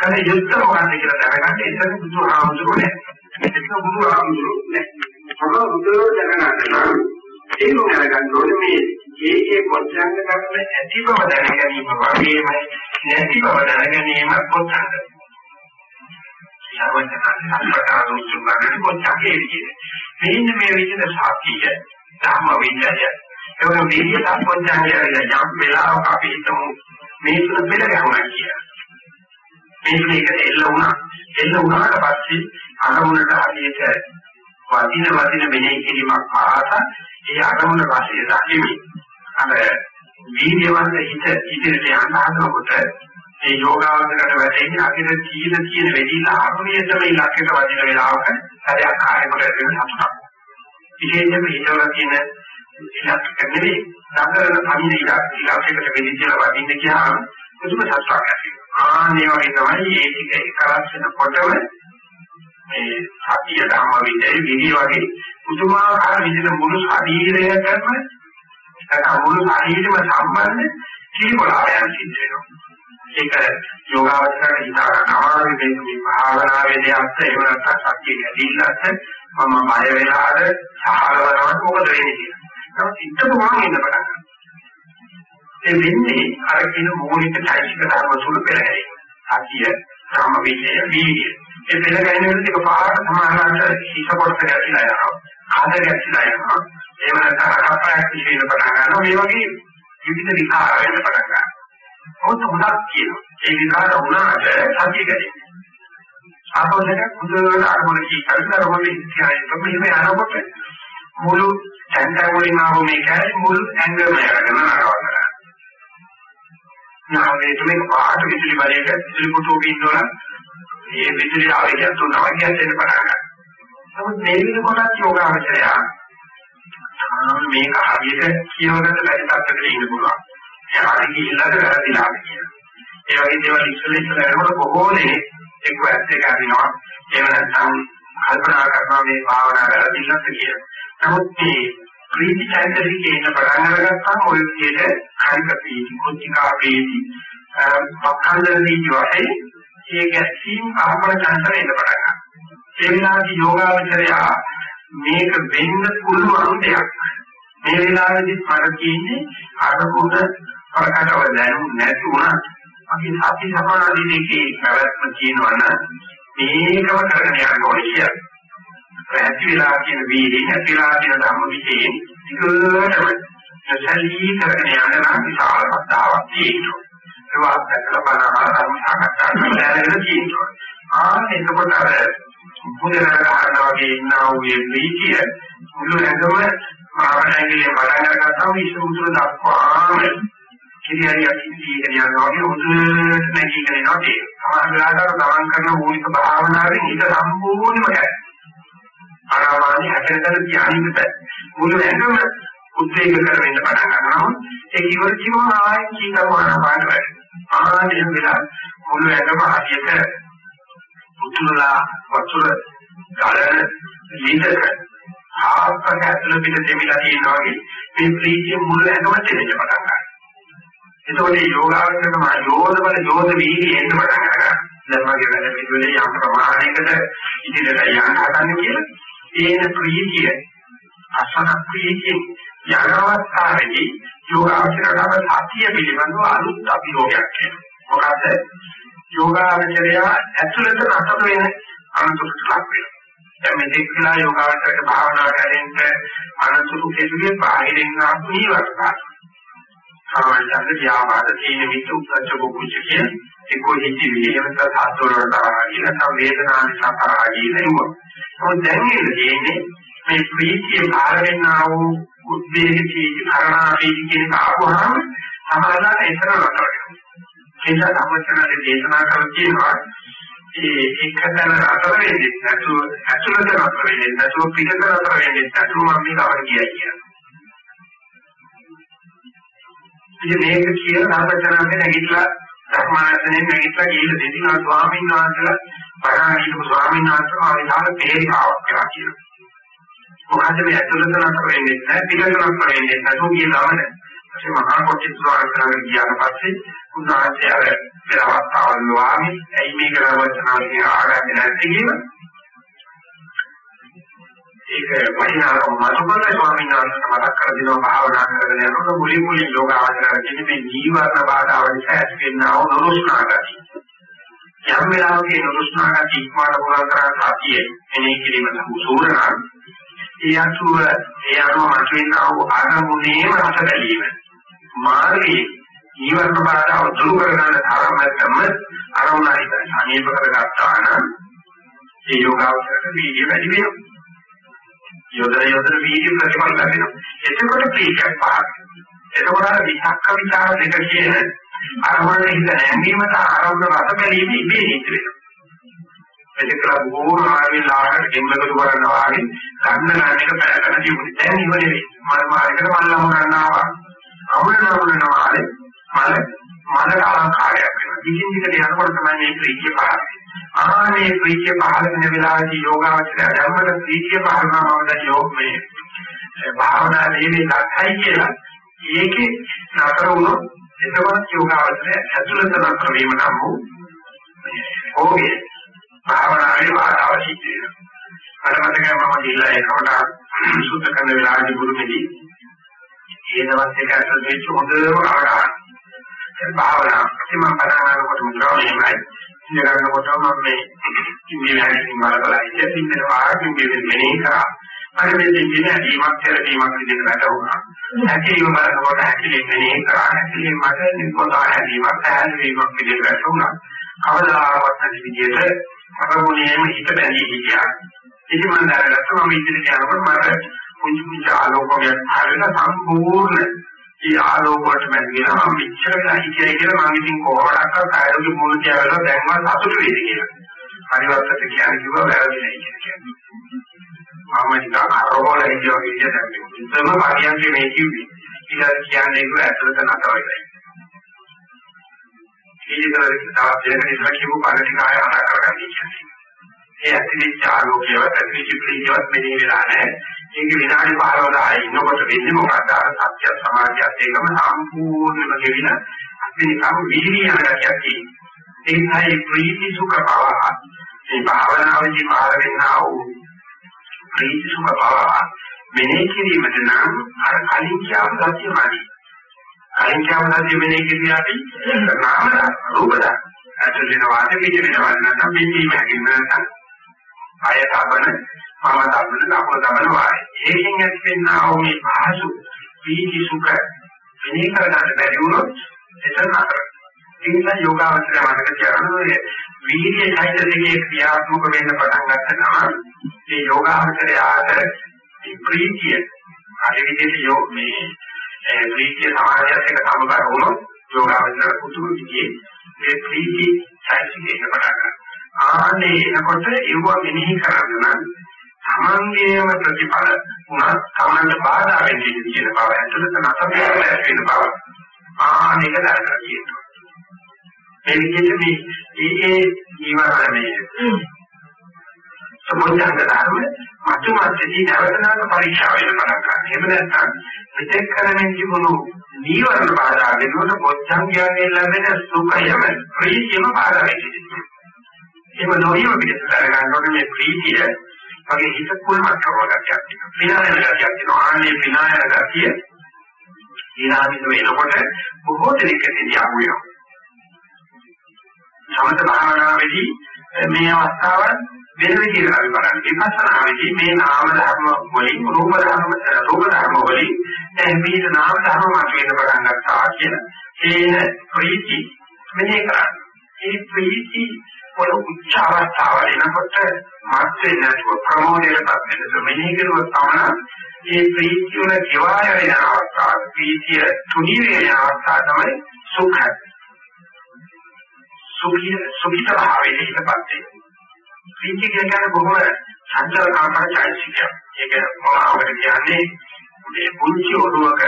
කල යුද්ධ මොකක්ද කියලා දැනගන්න එතන බුදුහාමුදුරුවෝ නෑ. ඒක බුදුහාමුදුරුවෝ නෑ. මොකද බුදුරජාණන් වහන්සේ ඒක දැනගන්න ඕනේ මේ ඒකේ පොච්චංග ධර්ම ඇති බව දැන ගැනීම වගේම නැති බව දැන ගැනීම පොච්චංග. යවචනන් සම්පතාරු සුබගෙන පොච්චංගේ විදිහට. මෙන්න මේ විදිහට සාක්ෂිය ධර්ම විද්‍යාව. ඒක විද්‍ය සම්පොච්චංගය යම් වෙලාවක අපි හිතමු මේ තුන පෙළ ගැහුණා කියලා. මේක එකට එල්ල වුණා. එල්ල වුණාට පස්සේ අරමුණට හරියට වදින වදින මෙහෙය කිරීමක් පාස ඒ අරමුණ වාසිය දකිමි. අර වීර්යවන්ත හිත ඉදිරියට යන්න හදනකොට ඒ යෝගාවචරයට වැටෙන්නේ අකිර තීන තීන වෙදිලා අරමුණේම ඉලක්කයට වදින වෙලාවක හරියට ආයෙකට වෙන සතුටක්. විශේෂයෙන්ම හිතවල තියෙන ඉලක්ක නෙවෙයි සංගරණ පණින ඉලක්කයකට වෙදිලා වදින්න කියහම මුදුම සතුටක් ඇති වෙනවා. ආන්නේ වගේ තමයි ඒ ටික එකලස් වෙනකොටම මේ සතිය ධම්ම විදේ විදි වගේ පුදුමාකාර විදිහට මුළු ශරීරයටම නැත්නම් මුළු ශරීරෙම සම්බන්ධ කීපලායන් සිද්ධ වෙනවා. ඒක යෝගාවචරයට හිතා ගන්න අමාරුයි මේක මේ භාවනාවේ දෙයක්ද එහෙම නැත්නම් සතිය ගැදීලාද මම බය වෙලාද සහලවනවට මොකද වෙන්නේ කියලා. නමුත් ඉතම මම ඉන්න පටන් ගන්නවා. ඒ වෙන්නේ අර කියන මූලික චෛතසික ධර්ම තුල පෙරහැරේ. සතිය, සම විචය, වීර්ය. ඒ පෙරහැරෙන විදිහ පාරට සමානවට හිත කොට ගැටිලා යනවා. ආද ගැටිලා යනවා. එහෙම නැත්නම් අකප්පයක් විශ්ේෂ පටන් ගන්නවා. මේ වගේ විවිධ විකාර වෙන්න පටන් ගන්නවා. මොකද හොඳක් කියනවා. ඒ විකාර වුණාට සතිය ගැටෙන්නේ. ආපෝදක කුදවල අරමුණ කී කරලා රොමලි කියන්නේ මෙහෙම යනකොට මුළු සංකල්ප වලින් ආව මේ කැලේ මුළු ඇඟම යනවා නරවනවා. නාමයේ තුමේ පාට විදුලි බලයක විදුලි පුටුවක ඉන්නවා මේ විදුලි ආවේගය තුනම කියන්නේ පටන් ගන්නවා. නමුත් මේ වෙනකොටත් යෝගාවචරය මේක හරියට කියවකට බැරි තත්ත්වයකට ඉන්න පුළුවන්. ඒ හරිය ඉල්ලද වැරදිලාද කියන. ඒ වගේ දේවල් ඉස්සෙල්ලා ඉස්සෙල්ලා කරනකොට කොහොමනේ එක්ක ඇත්ත එක අරිනවා. එහෙම නැත්නම් කල්පනා කරනවා මේ භාවනා වැරදිලාද කියලා. නමුත් මේ ප්‍රීති චෛතසිකේ ඉන්න පටන් අරගත්තාම ඔය විදිහට කායික ප්‍රීති, කුද්ධිකා ප්‍රීති, පක්ඛන්දන ප්‍රීති වශයෙන් ඒ ගැසීම් ආපන චන්තර එන්න පටන් ගන්නවා. ඒ විලාසී යෝගාවචරය මේක වෙන්න පුළුවන් දෙයක්. මේ වෙලාවේදී මට කියන්නේ අරමුණ ප්‍රකටව දැනුම් නැති වුණත් අපි සති සමාධි දෙකේ පැවැත්ම කියනවනම් මේකම කරගෙන යන්න ඕනේ කියලා. ඇති වෙලා කියන වීර්යය ඇති වෙලා කියන ධම්ම විචේ දිගටම සැලී කරගෙන යන නම් විශාල වස්තාවක් තියෙනවා. ඒ වාස්තකල බලනවා ධර්ම සාකච්ඡා කරලා තියෙනවා. ආ එතකොට අර මුදලට ගන්නවා වගේ ඉන්නා වූ මේ ප්‍රීතිය මුළු ඇඟම මානසිකව බලන කරගත්තා වූ ඉසුතුර දක්වාම කිරියරියක් ඉතිගෙන යනවා වගේ හොඳට නැගීගෙන යනවා ඒ. සමහර වෙලාවට ගමන් කරන මූලික භාවනාවෙන් හිත සම්පූර්ණයෙන්ම කැඩෙනවා. ආනාපානිය හැටෙන්තර ධානයකට මුළු ඇඟම උද්වේග කරගෙන පටන් ගන්නවා. ඒ කිවර කිවම ආයෙත් කීකම ආනාපාන වැඩි. ආනෙම වෙලා මුළු ඇඟම හරියට උතුරලා වතුර ගලන ලීඩක ආපක ඇතුළ පිට දෙමිලා තියෙනවා වගේ මේ ප්‍රීතිය මුළු ඇඟම දෙන්න පටන් ගන්නවා. එතකොට යෝගාවචරම යෝධ බල යෝධ වීර්යය එන්න පටන් ගන්නවා. දැන් වගේ වැඩ පිළිවෙලේ යම් ප්‍රමාණයකට ඉදිරියට යන්න හදන්නේ කියලා ඒන ප්‍රීතිය අසන ප්‍රීතිය යනවස්ථාවේදී යෝගාචරණව සතිය පිළිබඳව අලුත් අභියෝගයක් එනවා. මොකද යෝගාචරය ඇතුළත නතර වෙන අනුසුතුලක් වෙනවා. දැන් මේ දෙකලා යෝගාචරක භාවනා කරෙන්න අනුසුතු කෙරුවේ බාහිරින් ආපු නීවරණ. සාමාන්‍යයෙන් ව්‍යාපාද තීන විතු උද්දච්ච කුච්ච කියන එක්කෝ හිති විහෙමත සාස්ත්‍ර වලට ආගින තම වේදනා නිසා කරාගී නෙවෙයි. මොකද දැන් ඉන්නේ මේ ප්‍රීතිය බාර වෙන්නා වූ උද්වේග චීති කරණා චීති කියන ආවහම සමාදාන එතන නතර වෙනවා. ඒක සම්මතනයේ දේශනා කරලා කියනවා ඒ එකතන අතර වෙන්නේ නැතුව ඇතුළත නතර වෙන්නේ නැතුව පිටත නතර වෙන්නේ නැතුව මම මේක අවර කියයි ඉතින් මේක කියලා සම්මතනයේ නැගිටලා ධර්මාසනෙන් නැගිටලා ගිහින් දෙදිනා ස්වාමීන් වහන්සේලා පරණ හිටපු ස්වාමීන් වහන්සේ ආවිධාන තේරිකාවක් කරා කියලා. මොකද මේ ඇතුළත නතර වෙන්නේ නැහැ පිටත නතර වෙන්නේ නැතුව කියන ගමන. ඒ මහා කොටි ස්වාමීන් වහන්සේ ගියාට පස්සේ උන්වහන්සේ අර පෙර අවස්ථාවල් වාගේ ඇයි මේක රවචනාවලින් ආගන්නේ නැති කියලා ඒක වහිනාරම මතකද ස්වාමීන් වහන්සේ මතක් කර දෙනවා භාවනා කරගෙන යනකොට මුලින් මුලින් යෝගාවචර කියන්නේ මේ ජීවන බාධා වලින් ඇතිවෙනා වූ නුරුස්නා ගතිය. යම් වෙලාවක නුරුස්නා ගතිය ඉක්මවන්න පුළුවන් තරම් සතියේ එනේ කිරීමට උසුරනා ඒ අසුව ඒ අනුව මතුවෙනා වූ ආරමුණේම රස බැලීම මාර්ගයේ ජීවන බාධා දුරු කරගන්න තරමටම අරමුණයි සමීප කරගත්තා නම් ඒ යෝගාවචරයට වීර්ය වැඩි වෙනවා. යොදන යොදන වීර්ය ප්‍රතිඵල ලැබෙනවා. එතකොට ප්‍රීතියක් පහළ. එතකොට අර විචක්ක විචාර දෙක කියන අරමුණ හිත නැංගීමට ආරම්භ රස බැලීම ඉබේ හිත වෙනවා. එතකලා බොහෝ ආවිල් ආහාර ගෙම්බකතු කරනවා වගේ ගන්න ගන්න එක පැයකට තිබුණේ. දැන් ඉවරේ. මම මාර්ගයට මල්ලම ගන්නවා. අමුණ නමුනවා මල මල අලංකාරයක් වෙනවා. දිගින් දිගට යනකොට තමයි මේ ප්‍රීතිය පහළ ආනේ ප්‍රීතිය පහළ වෙන වෙලාවේදී යෝගාවචරය ධර්මද ප්‍රීතිය පහළ වුණාම දැන් යෝග මේ භාවනා දෙන්නේ නැත්යි කියලා. ඒකේ නතර වුණොත් එතකොට යෝගාවචරය ඇතුළත නතර වීම නම් වූ ඕගේ භාවනාවේ වාතාව සිද්ධ වෙනවා. අර මතකයි මම ගිහිල්ලා ඒකට සුද්ධ කරන වෙලාවේදී ගුරුමෙදී ඒ දවස් දෙක ඇතුළත වෙච්ච හොඳම ආකාරය භාවනා මම පටන් ගන්නකොට මුද්‍රාවේමයි ඉඳ ගන්නකොට මම මේ ඉන්නේ වැඩි වල බලලා ඉඳ ඉන්න. වාගේ මේ මෙනේ කරා. අර මේ දෙන්නේ ඇදීමක් කරදීමක් විදිහට වැටුණා හැකීම බලනකොට හැකීම මෙනේ කරා. හැකීම මට නිපොත හැදීමක් පැහැදිලිවීමක් විදිහට වැටුණා කවදාවත් නැති විදිහට අරමුණේම හිත බැඳී හිටියා. ඉතින් මම දැනගත්තා මම ඉදිරියට යනකොට මට කුංචු කුංචු ආලෝකයක් ආවෙලා සම්පූර්ණ ඒ ආලෝක වලට මැදිලා මම මෙච්චර වෙලා හිටියයි කියලා මම ඉතින් කොහොමඩක්වත් ආයෝගික මූල කියලා දැන්වත් සතුටු වෙයිද කියලා. පරිවර්තක කියන්නේ කිව්වා වැරදි නෑ කියන්නේ. මම නිකන් අරවල හිටියා කියන දැන් ඉතම පරියන්ගේ මේ කිව්වේ. ඊට කියන්නේ ඒක ඇතුළත නැතවයි. ඊළඟට තවත් දෙයක් ඉස්සර කියපු පණ ටික ආය අනා කරගන්න කියන්නේ. ඒ ඇතිවිච්ච ආලෝකයවත් ඇතිවිච්ච ප්‍රීතියවත් මෙහෙ වෙලා නැහැ. ඒක විනාඩි 15 10 ඉන්නකොට වෙන්නේ මොකක්ද? අර සත්‍ය සමාධියත් ඒකම සම්පූර්ණයෙන්ම ගෙවින අපි නිකම් විහිණිය යනකයක් තියෙනවා. ඒකයි ප්‍රීති සුඛ බව. මේ භාවනාවේදී පාර වෙන්නා වූ ප්‍රීති සුඛ බව මෙනෙහි කිරීමට නම් අර කලින් කියපු සත්‍යමයි. කලින් කියපු සත්‍ය මෙනෙහි කිරීම අපි නාම රූප දා. ඇතුල් වෙන වාද පිට වෙනවා නැත්නම් පිටීම හැකියි නැත්නම් අය තබන මම තබන නපුර තබන වාරේ. ඒකෙන් ඇතිවෙනා වූ මේ පහසු පීති සුඛ මෙනෙහි කරගන්න බැරි වුණොත් එතන අතර. ඒ නිසා යෝගාවචරය මතක තියාගන්න ඕනේ වීර්ය චෛතසිකයේ ක්‍රියාත්මක වෙන්න පටන් ගන්නවා. මේ යෝගාවචරය ආතර මේ ප්‍රීතිය අර විදිහට යෝ මේ ප්‍රීතිය සමාධියත් එක්ක සමබර වුණොත් යෝගාවචර කුතුහ විදිහේ මේ ප්‍රීති චෛතසිකයේ පටන් ගන්නවා. ආනේ එනකොට ඒව මෙනෙහි කරන්න නම් තමන්ගේම ප්‍රතිඵල උනත් තමන්ට බාධා වෙන්නේ කියන බව ඇතුළත නැතපෙන්න වෙන බව ආනේක දරලා කියනවා මේ විදිහට මේ ඒ ජීවරණයේ සම්මුතියන් ධර්ම මතු මතදී නැවතනාක පරීක්ෂා වෙන පටන් ගන්න. එහෙම නැත්නම් මෙතෙක් කරමින් තිබුණු නීවරණ බාධා වෙනකොට පොච්චංගයන්ගෙන් ලැබෙන සුඛයම ප්‍රීතියම බාධා වෙන්නේ. එහෙම නොවියම පිටට ගන්නකොට මේ ප්‍රීතිය වගේ හිත කුල්මත් කරවගතියක් තියෙනවා. විනායන ගතියක් තියෙනවා. ආන්නේ විනායන ගතිය ඊළාමින් වෙනකොට බොහෝ දෙනෙක් ඉතිරියක් වෙනවා. සමත භාවනාවේදී මේ අවස්ථාව වෙන විදිහකට අපි බලන්නේ. විපස්සනාවේදී මේ නාම ධර්ම වලින් රූප ධර්ම රූප ධර්ම වලින් දැන් මේ නාම ධර්ම මත වෙන පටන් ගන්නවා කියන ඒන ප්‍රීති මෙහෙ කරන්නේ. ඒ ප්‍රීති වල උච්ච අවස්ථාවල එනකොට මාත් වෙන්නේ නැතුව ප්‍රමෝදයටපත් වෙන මෙනෙහි කරුවොත් තමයි මේ ප්‍රීතිය වල ජීවාය වෙන අවස්ථාව. ප්‍රීතිය තුනී වෙන අවස්ථාව තමයි සුඛ සුඛිය සුඛිත භාවයේ ඉඳපත් වෙන්නේ ප්‍රීතිය කියන්නේ බොහොම චංචල කාමරචෛසිකය ඒක මොනවාද කියන්නේ මේ පුංචි ඔරුවක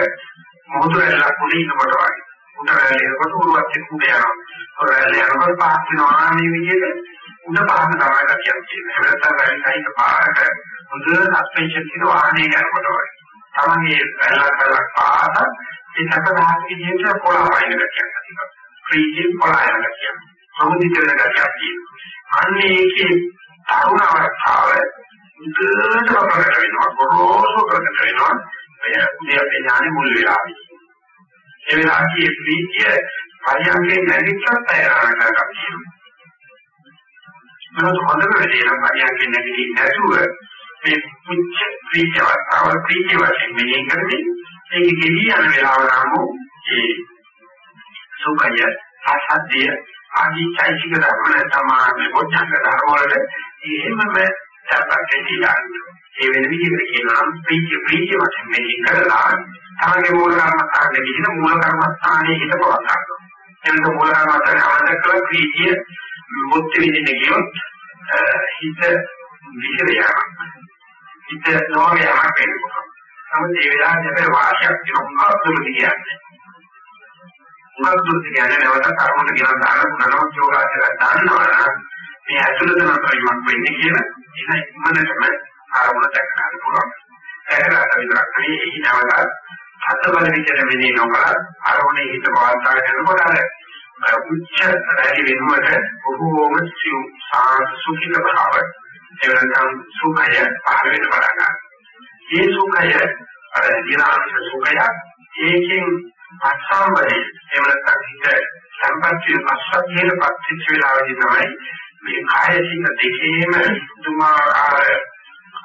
මොහොත වෙලා කුණේ ඉන්නකොට වගේ. උඩ රැල්ලේකට උරුවත් එක්ක උඩ යනවා. රැල්ල යනකොට පහත් වෙනවා මේ විදිහට උඩ පහත් තමයි කියන්නේ. එහෙම නැත්නම් රැල්ල සහිත පාරට හොඳ සස්පෙන්ෂන් කියන වාහනේ යනකොට වගේ. තමන්ගේ රැල්ල කරලා පාස ඒ සැප දහස් විදිහට පොළව වයින් කියනවා. ප්‍රීතිය පලායන කියන්නේ. සමුදිත වෙන ගැටියක් තියෙනවා. අන්න ඒකේ තරුණ අවස්ථාව උදේට ප්‍රකට වෙනවා. ගොරෝසු ප්‍රකට වෙනවා. එය උදේ ඥානෙ මුල් වෙලාවේ. ඒ වෙලාවේ ප්‍රීතිය පරියන්කේ නැගිට්ටත් තයාරණ කරගන්නවා. නමුත් හොඳම වෙලේ නම් පරියන්කේ නැගිටින්න නැතුව මේ පුච්ච ප්‍රීතිය අවස්ථාව ප්‍රීතිය වශයෙන් මෙහෙය කරමින් ඒක ගෙවි යන වෙලාව නම් ඒ සුඛය ආසද්දය ආදී චෛතසික ධර්ම නැත්නම් මොච්චංග ධර්ම වලට එහෙමම සැපකෙදිලා ඒ වෙන විදිහට කියනවා ප්‍රීතිය ප්‍රීතිය වශයෙන් මෙහෙය කරලා තමගේ මූල කර්මස්ථානයේ විදිහ මූල කර්මස්ථානයේ හිත පවත් ගන්නවා. එනක මූල කර්මස්ථානයේ අවශ්‍ය කළ ප්‍රීතිය මුත්‍ති විදිහට කියොත් හිත විසිර යනවා. හිත නොවේ යමක් වෙනවා. නමුත් ඒ වෙලාවේ හැබැයි වාසියක් තියෙනවා දුරදි කියන්නේ. උගත් දුරදි කියන්නේ නැවත කර්මකට ගෙන දාන ගුණනෝ යෝගාචර දානවා මේ ඇතුළතම ප්‍රයෝගයක් වෙන්නේ කියලා ඉතින් ඉක්මනටම ආරමුණ දැක ගන්න පුළුවන්. ඒකට විතරක් නෙවෙයි ඒ නැවත හත බල විතර වෙන්නේ නොකර ආරමුණේ හිත පවත්වාගෙන යනකොට අර උච්ච රැලි වෙනුවට බොහෝම සාන්ත සුඛිත භාව එවනම් සුඛය පහළ වෙන බලන්න. මේ සුඛය අර දිනාංශ සුඛය ඒකෙන් අසම්බරේ එහෙම නැත්නම් හිත සම්පත්‍ය අසත්‍යයේ පත්‍ච්ච වෙලාවදී තමයි මේ කාය සිත දෙකේම දුමාකාර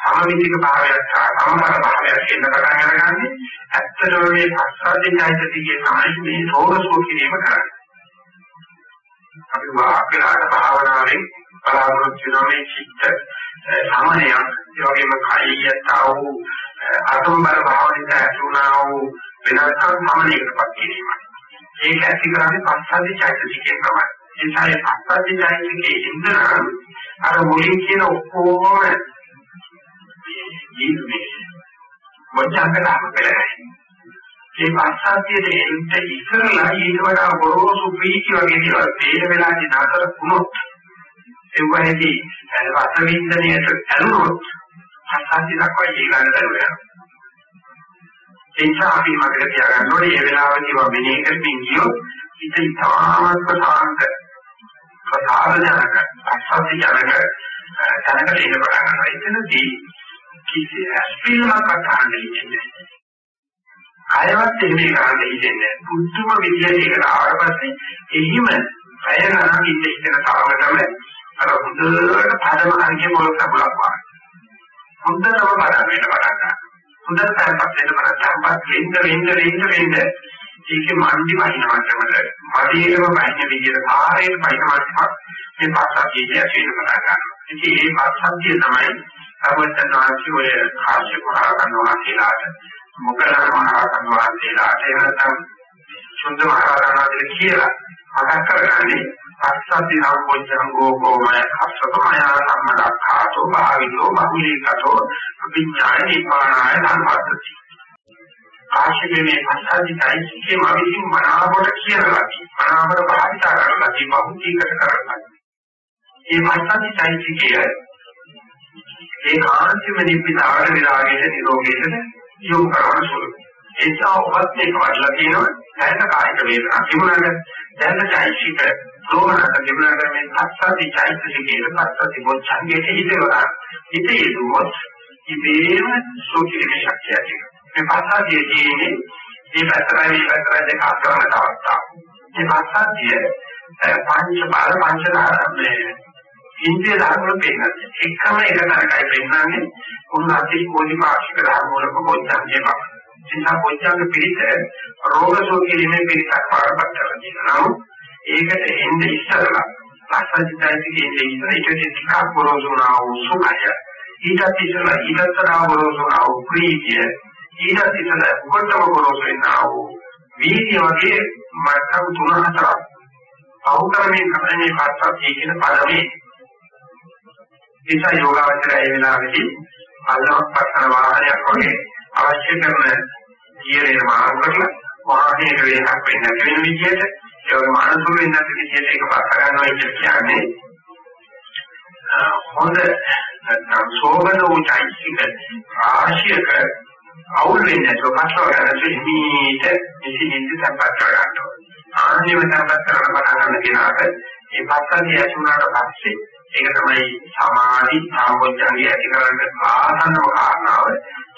සමමිතික භාවයක් සහ සමතර භාවයක් එන්න පටන් අරගන්නේ ඇත්තටම මේ අසත්‍ය ඥානතිකේ තමයි මේ සෝරසෝ කිරීම කරන්නේ. අපි වාක්‍යලාට භාවනාවෙන් බලාපොරොත්තු වෙන මේ චිත්ත සමනයක් ඒ වගේම කයියතා වූ අතම බල භාවනික ඇතුණා වූ වෙනස්කම් සමනයකටපත් කිරීම. ඒක ඇති කරන්නේ පස්සද්ධි චෛතසිකයෙන් තමයි. ඒ නිසා ඒ පස්සද්ධි චෛතසිකයේ ඉඳලා අර මුලින් කියන ඔක්කොම ජීවිතේ මොචංගලම පෙරයි. ඒ පස්සද්ධියට එන්න ඉස්සරලා ඊට වඩා ගොරෝසු ප්‍රීති වගේ දේවල් තේර වෙලාදී නතර වුණොත් ඒ වගේදී රස වින්දනයට ඇලුනොත් පස්සද්ධිය දක්වා ජීවිතය දරුවා. ඒ නිසා අපි මතක තියාගන්න ඕනේ මේ වෙලාවදී වා මෙනෙහි කරමින් ගියොත් හිත ඉතාමත්ම සාන්ත ප්‍රසාරජනක අසත්‍ය ජනක තැනකට එන්න පටන් ගන්නවා. එතනදී කිසි හැස්පීමක් අතහන්න ඉන්නේ ආයවත් එහෙම කරන්න ඉන්නේ පුදුම විදියට ඒක ආවට පස්සේ එහිම අය ගන්න ඉන්න ඉන්න තරමටම අර හොඳට පදම අරගෙන මොකක් කපුලක් වගේ. හොඳටම බලන්න වෙන බලන්න හොඳට පැත්තක් වෙන බලන්නත් වෙන්න වෙන්න වෙන්න වෙන්න. ඒකේ මන්දි වහිනවා තමයි මදීරම වහින විදියට කාර්යයේ වහිනවත් මේ පාසක් කියන්නේ ඇතුළේ කරා ගන්න. ඉතින් මේ පාසක් තමයි සර්වඥාන්සේ ඔය කාශ්‍යප මහරහතන් වහන්සේලාට මොකද මහරහතන් වහන්සේලාට එහෙනම් සුද්ධ මහරහතන් වහන්සේ කියලා මතක් කරගන්නේ අස්සති නම්බොච්චං ගෝකෝමය අස්සතමය සම්මදක්ඛාතෝ භාවිතෝ බහුලීකතෝ විඥාය නිපානාය ධම්මස්සති. කාශ්‍යපේ මේ අස්සතියි කිසිම අවිසින් මනාවට කියලා මනාවට භාවිත කරලා තිබහුලීකත කරලා මේ අස්සතියි කියන්නේ ඒ කාන්තිම නිපිතාවට විරාගයට නිරෝගයට යොමු කරන සුළු. ඒ නිසා ඔබත් මේක වඩලා තියෙනවා දැනට කායික වේදනා තිබුණාට දැනට චෛතසික ප්‍රෝණක තිබුණාට මේ සත්‍යති චෛතසිකයේ සත්‍යති බොච්චංගයේ හිතේවලා හිතේ දුවොත් ඉබේම සෝචිතේ ශක්තිය ඇති මේ පස්සද්ධිය කියන්නේ මේ පැතරයි මේ පැතරයි දෙක අතරම අවස්ථාව. මේ පස්සද්ධිය පංච බල පංච ධර්මයේ ඉන්ද්‍රිය ධර්ම වල පෙන්නන්නේ එකම එක තරකයි පෙන්නන්නේ උන් අති කෝටි පාක්ෂික ධර්ම වල පොච්චංගේ බව. එනිසා පොච්චංග පිළිත රෝගසෝ කිරීමේ පිළිසක් පාරපත් කරලා තියෙනවා. ඒකට එන්නේ ඉස්සරලා පස්සජිතයිකේ ඉන්නේ ඉස්සර ඊට ටිකක් පොරොසුනා වූ සුඛය. ඊටත් ඉස්සරලා ඊටතරා පොරොසුනා වූ ප්‍රීතිය. ඊටත් ඉස්සරලා කොටම පොරොසුනා වූ වීර්ය වගේ මට්ටම් තුන හතරක්. අවුකරණය කරන මේ පස්සත් කියන පදමේ නිසා යෝගාවචරය ඒ වෙලාවේදී අල්ලමක් පස්සන වාහනයක් වගේ අවශ්‍ය කරන ජීරේ මාරු කරලා වාහනයේ වේගයක් වෙන්නේ නැති වෙන විදිහට ඒ වගේම අනුසුර වෙන්නේ නැති විදිහට ඒක පස්ස ගන්නවා කියන්නේ හොඳ නැත්නම් සෝබන උචයිසික ආශියක අවුල් වෙන්නේ නැතුව පස්ව ගන්න දෙහිමීට ඉතින් ඉඳි සම්පත් කරගන්නවා. ආන්‍යව කරපත් කරන පටන් ගන්න කෙනාට මේ පස්සද්ධිය ඇති වුණාට පස්සේ ඒක තමයි සමාධි සම්පෝඥය ඇති කරගන්න ආසන්නම කාරණාව.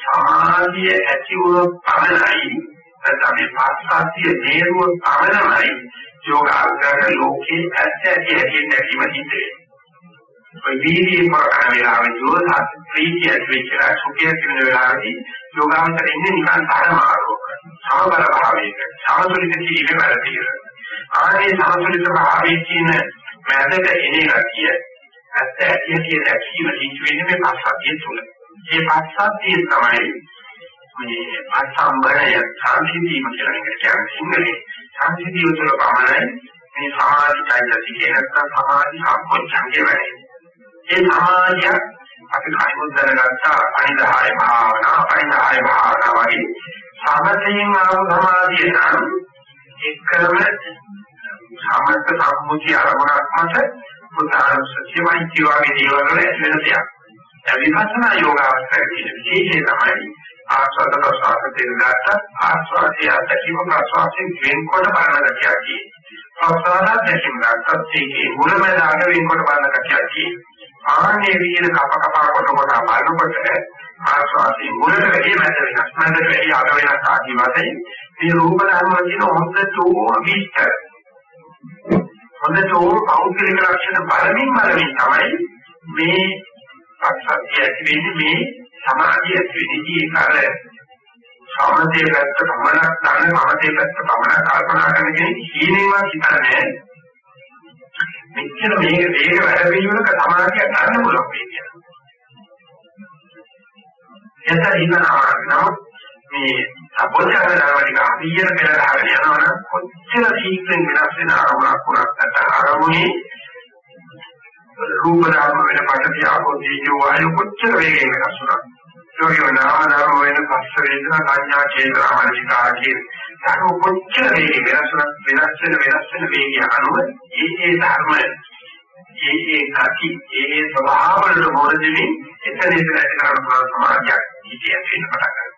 සමාධිය ඇති වුණොත් පමණයි. නැත්නම් මේ පස්සද්ධිය දේරුව පමණයි යෝගාචර ලෝකේ ඇත්ත ඇති ඇති දැකීම හිතේ ඔය වීර්යය කරන වෙලාවේ? යෝධා ප්‍රීතිය විචාර සුඛය කියන වෙලාවේදී යෝගාචර ඉන්නේ නිකන් තරමාරෝක සමබර භාවයක. සමතුලිත කිරීමේ වැඩ පිළිවෙල. ආනේ සමතුලිත භාවයේ කියන මැදට එනේ ගතිය ඇත්ත ඇති ඇති දැකීම සිද්ධ වෙන්නේ මේ පස්සද්ධිය තුළ. මේ පස්සද්ධිය තමයි මේ අසම්බරය සාන්තිදීම කියලා එකට කියන්නේ සිංහලේ. සාන්තිදීව තුළ පමණයි මේ සමාධි චෛතසිකේ නැත්නම් සමාධි සම්පෝච්ඡංගේ වැඩේ. ඒ සමාධිය අපි කවුරුත් දැනගත්තා අනිදාය භාවනා, අනිදාය භාවනා වගේ සමතයෙන් ආව සමාධිය නම් එක්කම සමත සම්මුතිය අරමුණක් මත පුතාන සත්‍යමයි කියවාගේ දේවල් වල ඇති වෙන දෙයක්. ඒ විපස්සනා යෝගාවස්ථාවේ තියෙන විශේෂය තමයි ආස්වාද ප්‍රසආස දෙන්නට ආස්වාදයේ අත්‍යවම ප්‍රසආසයෙන් වෙන්කොට බලන ගතියයි. ප්‍රසආස දෙකින් ගන්නත් ඒකේ මුලමදාග වෙන්කොට බලන ගතියයි. ආන්නේ විදිහට කප කපා කොට කොට බලනකොට ආස්වාදයේ මුලට වැඩි මැද වෙනස් මැදට වැඩි අග වෙනස් ආදී වශයෙන් මේ රූප ධර්ම කියන හොඳටම විස්තර හොඳටම පෞද්ගලික ලක්ෂණ බලමින් බලමින් තමයි මේ පස්සද්ධිය ඇති වෙන්නේ මේ සමාධිය ඇති වෙන්නේ. ඒකාර සමතේ පැත්ත පමණක් ගන්න සමතේ පැත්ත පමණක් කල්පනා කරන කෙනෙක් හීනෙවත් හිතන්නේ මෙච්චර මේක මේක වැඩ පිළිවෙලක සමාධිය ගන්න පුළුවන් මේ කියන්නේ එතන ඉන්නවා නමුත් මේ සම්පෝෂණ ධර්මනික අභියන පෙළ ගහගෙන යනවනම් කොච්චර ශීඝ්‍රයෙන් වෙනස් වෙන ආරමුණක් වුණත් නැත්නම් ආරමුණේ රූප ධර්ම වෙන පටතිය ආපෝදීජෝ වායු කොච්චර වේගයෙන් වෙනස් වුණත් යෝගිව නාම ධර්ම වෙන පස්ස වේදනා සංඥා චේතනා මනසිකා කියන ධර්ම කොච්චර වේගයෙන් වෙනස් වුණත් වෙනස් වෙන වෙනස් වෙන වේගය අනුව ඒ ඒ ධර්ම ඒ ඒ කටි ඒ ඒ ස්වභාවවලට මොන දෙමින් එතන එතන ඇති කරන සමාජයක් ඉතිහාස වෙන්න පටන් ගන්නවා.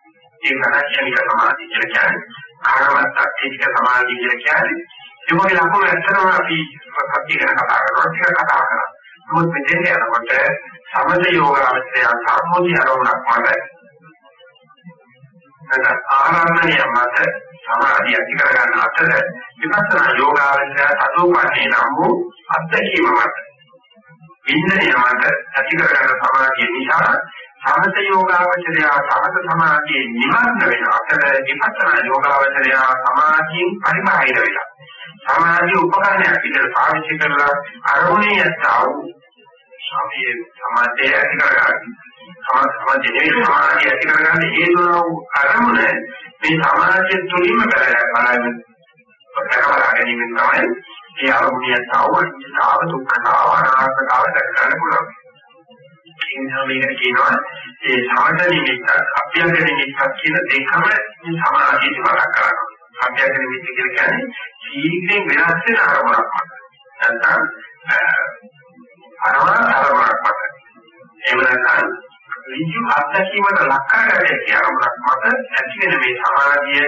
ඒ ගණක්ෂණික සමාධිය කියලා කියන්නේ ආරවත්ත අත්‍යධික සමාධිය කියලා කියන්නේ ඒ වගේ ලකුණු ඇත්තටම අපි සත්‍ය ගැන කතා කරනවා ටික කතා කරනවා. නමුත් මෙතෙන් යනකොට සමද යෝගාවචරය සම්මුති අරමුණක් මත නැත්නම් ආරම්භණය මත සමාධිය ඇති කර ගන්න අතර විපස්සනා යෝගාවචරය සතුපන්නේ නම් වූ අත්දැකීම මත විඥානය මත ඇති කර ගන්න සමාධිය නිසා සමත යෝගාවචරය සමත සමාධියේ නිමග්න වෙන අතර විපස්සනා යෝගාවචරය සමාධියෙන් පරිබාහිර වෙලා. සමාධි උපකරණයක් විදිහට පාවිච්චි කරලා අරමුණේ යත්තා වූ සමයේ සමාධිය ඇති කරගන්න. සමාධිය සමාධිය ඇති කරගන්න හේතු වූ අරමුණ මේ සමාධිය තුලින්ම බලන්න. බලන්න ගැනීමෙන් තමයි මේ අරමුණේ යත්තා වූ අනිත්‍යතාව දුක්ඛතාව අනාත්මතාව දැක ගන්න පුළුවන්. ඒ නිසා මේකට කියනවා ඒ සමත නිමිත්ත අභ්‍යංග නිමිත්ත කියන දෙකම මේ සමාධියට බලක් කරනවා. අභ්‍යංග නිමිත්ත කියන්නේ සීඝ්‍රයෙන් වෙනස් වෙන අරමුණක් මත. නැත්නම් අරමුණ අරමුණක් මත. එහෙම නැත්නම් ඍජු අත්දැකීමකට ලක් කරගන්න කියන අරමුණක් මත ඇති වෙන මේ සමාධිය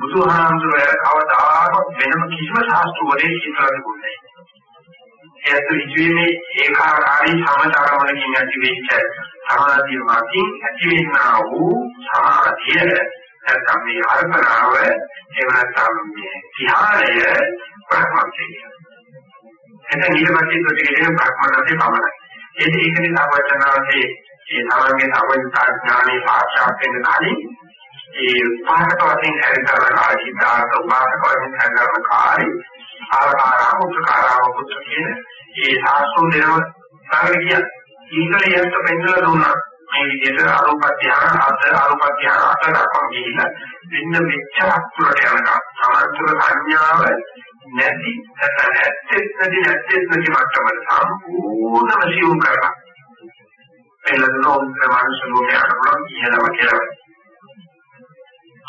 බුදුහාමුදුරුවෝ කවදාකවත් වෙනම කිසිම ශාස්ත්‍රවලේ හිතලා තිබුණේ නැහැ. එයත් විශ්වයේ ඒකාකාරී සමතරමණකින් ඇති වෙච්ච සමාධිය මතින් ඇතිවෙනා වූ සමාධිය නැත්නම් මේ අර්පණාව එහෙම නැත්නම් මේ ධ්‍යානය ප්‍රඥාතිය. එතන ඊළඟට ප්‍රතිගෙන ප්‍රඥාතිය පමණයි. ඒක ඒක නිසා වචනාවේ ඒ තමන්ගේ අවංචා ඥානේ සාක්ෂාත් වෙන කලින් ඒ පාරක වශයෙන් හැරිතර ආශිතාර්ථ උපාසක වශයෙන් හැරිතර කාරී ආකාරා උත්කාරා පුත්‍ර කියන ඒ සාස්ත්‍රු දෙනව ළඟට ගියා. ඊතලියට පෙන්නලා දුන්නා. මේ විදිහට අරූප ධ්‍යාන අත අරූප ධ්‍යාන අත දක්වා ගිහිල්ලා මෙන්න මෙච්චරක් තුරට යනකම් සමතුල සංඥාව නැති නැත්නම් නැත්තේ නැති නැත්තේ නැති මට්ටමට සම්පූර්ණම සියුම් කරලා එළදෙන උන්ගේ මානසික ලෝකයට අනුව ඉහළම කියලා.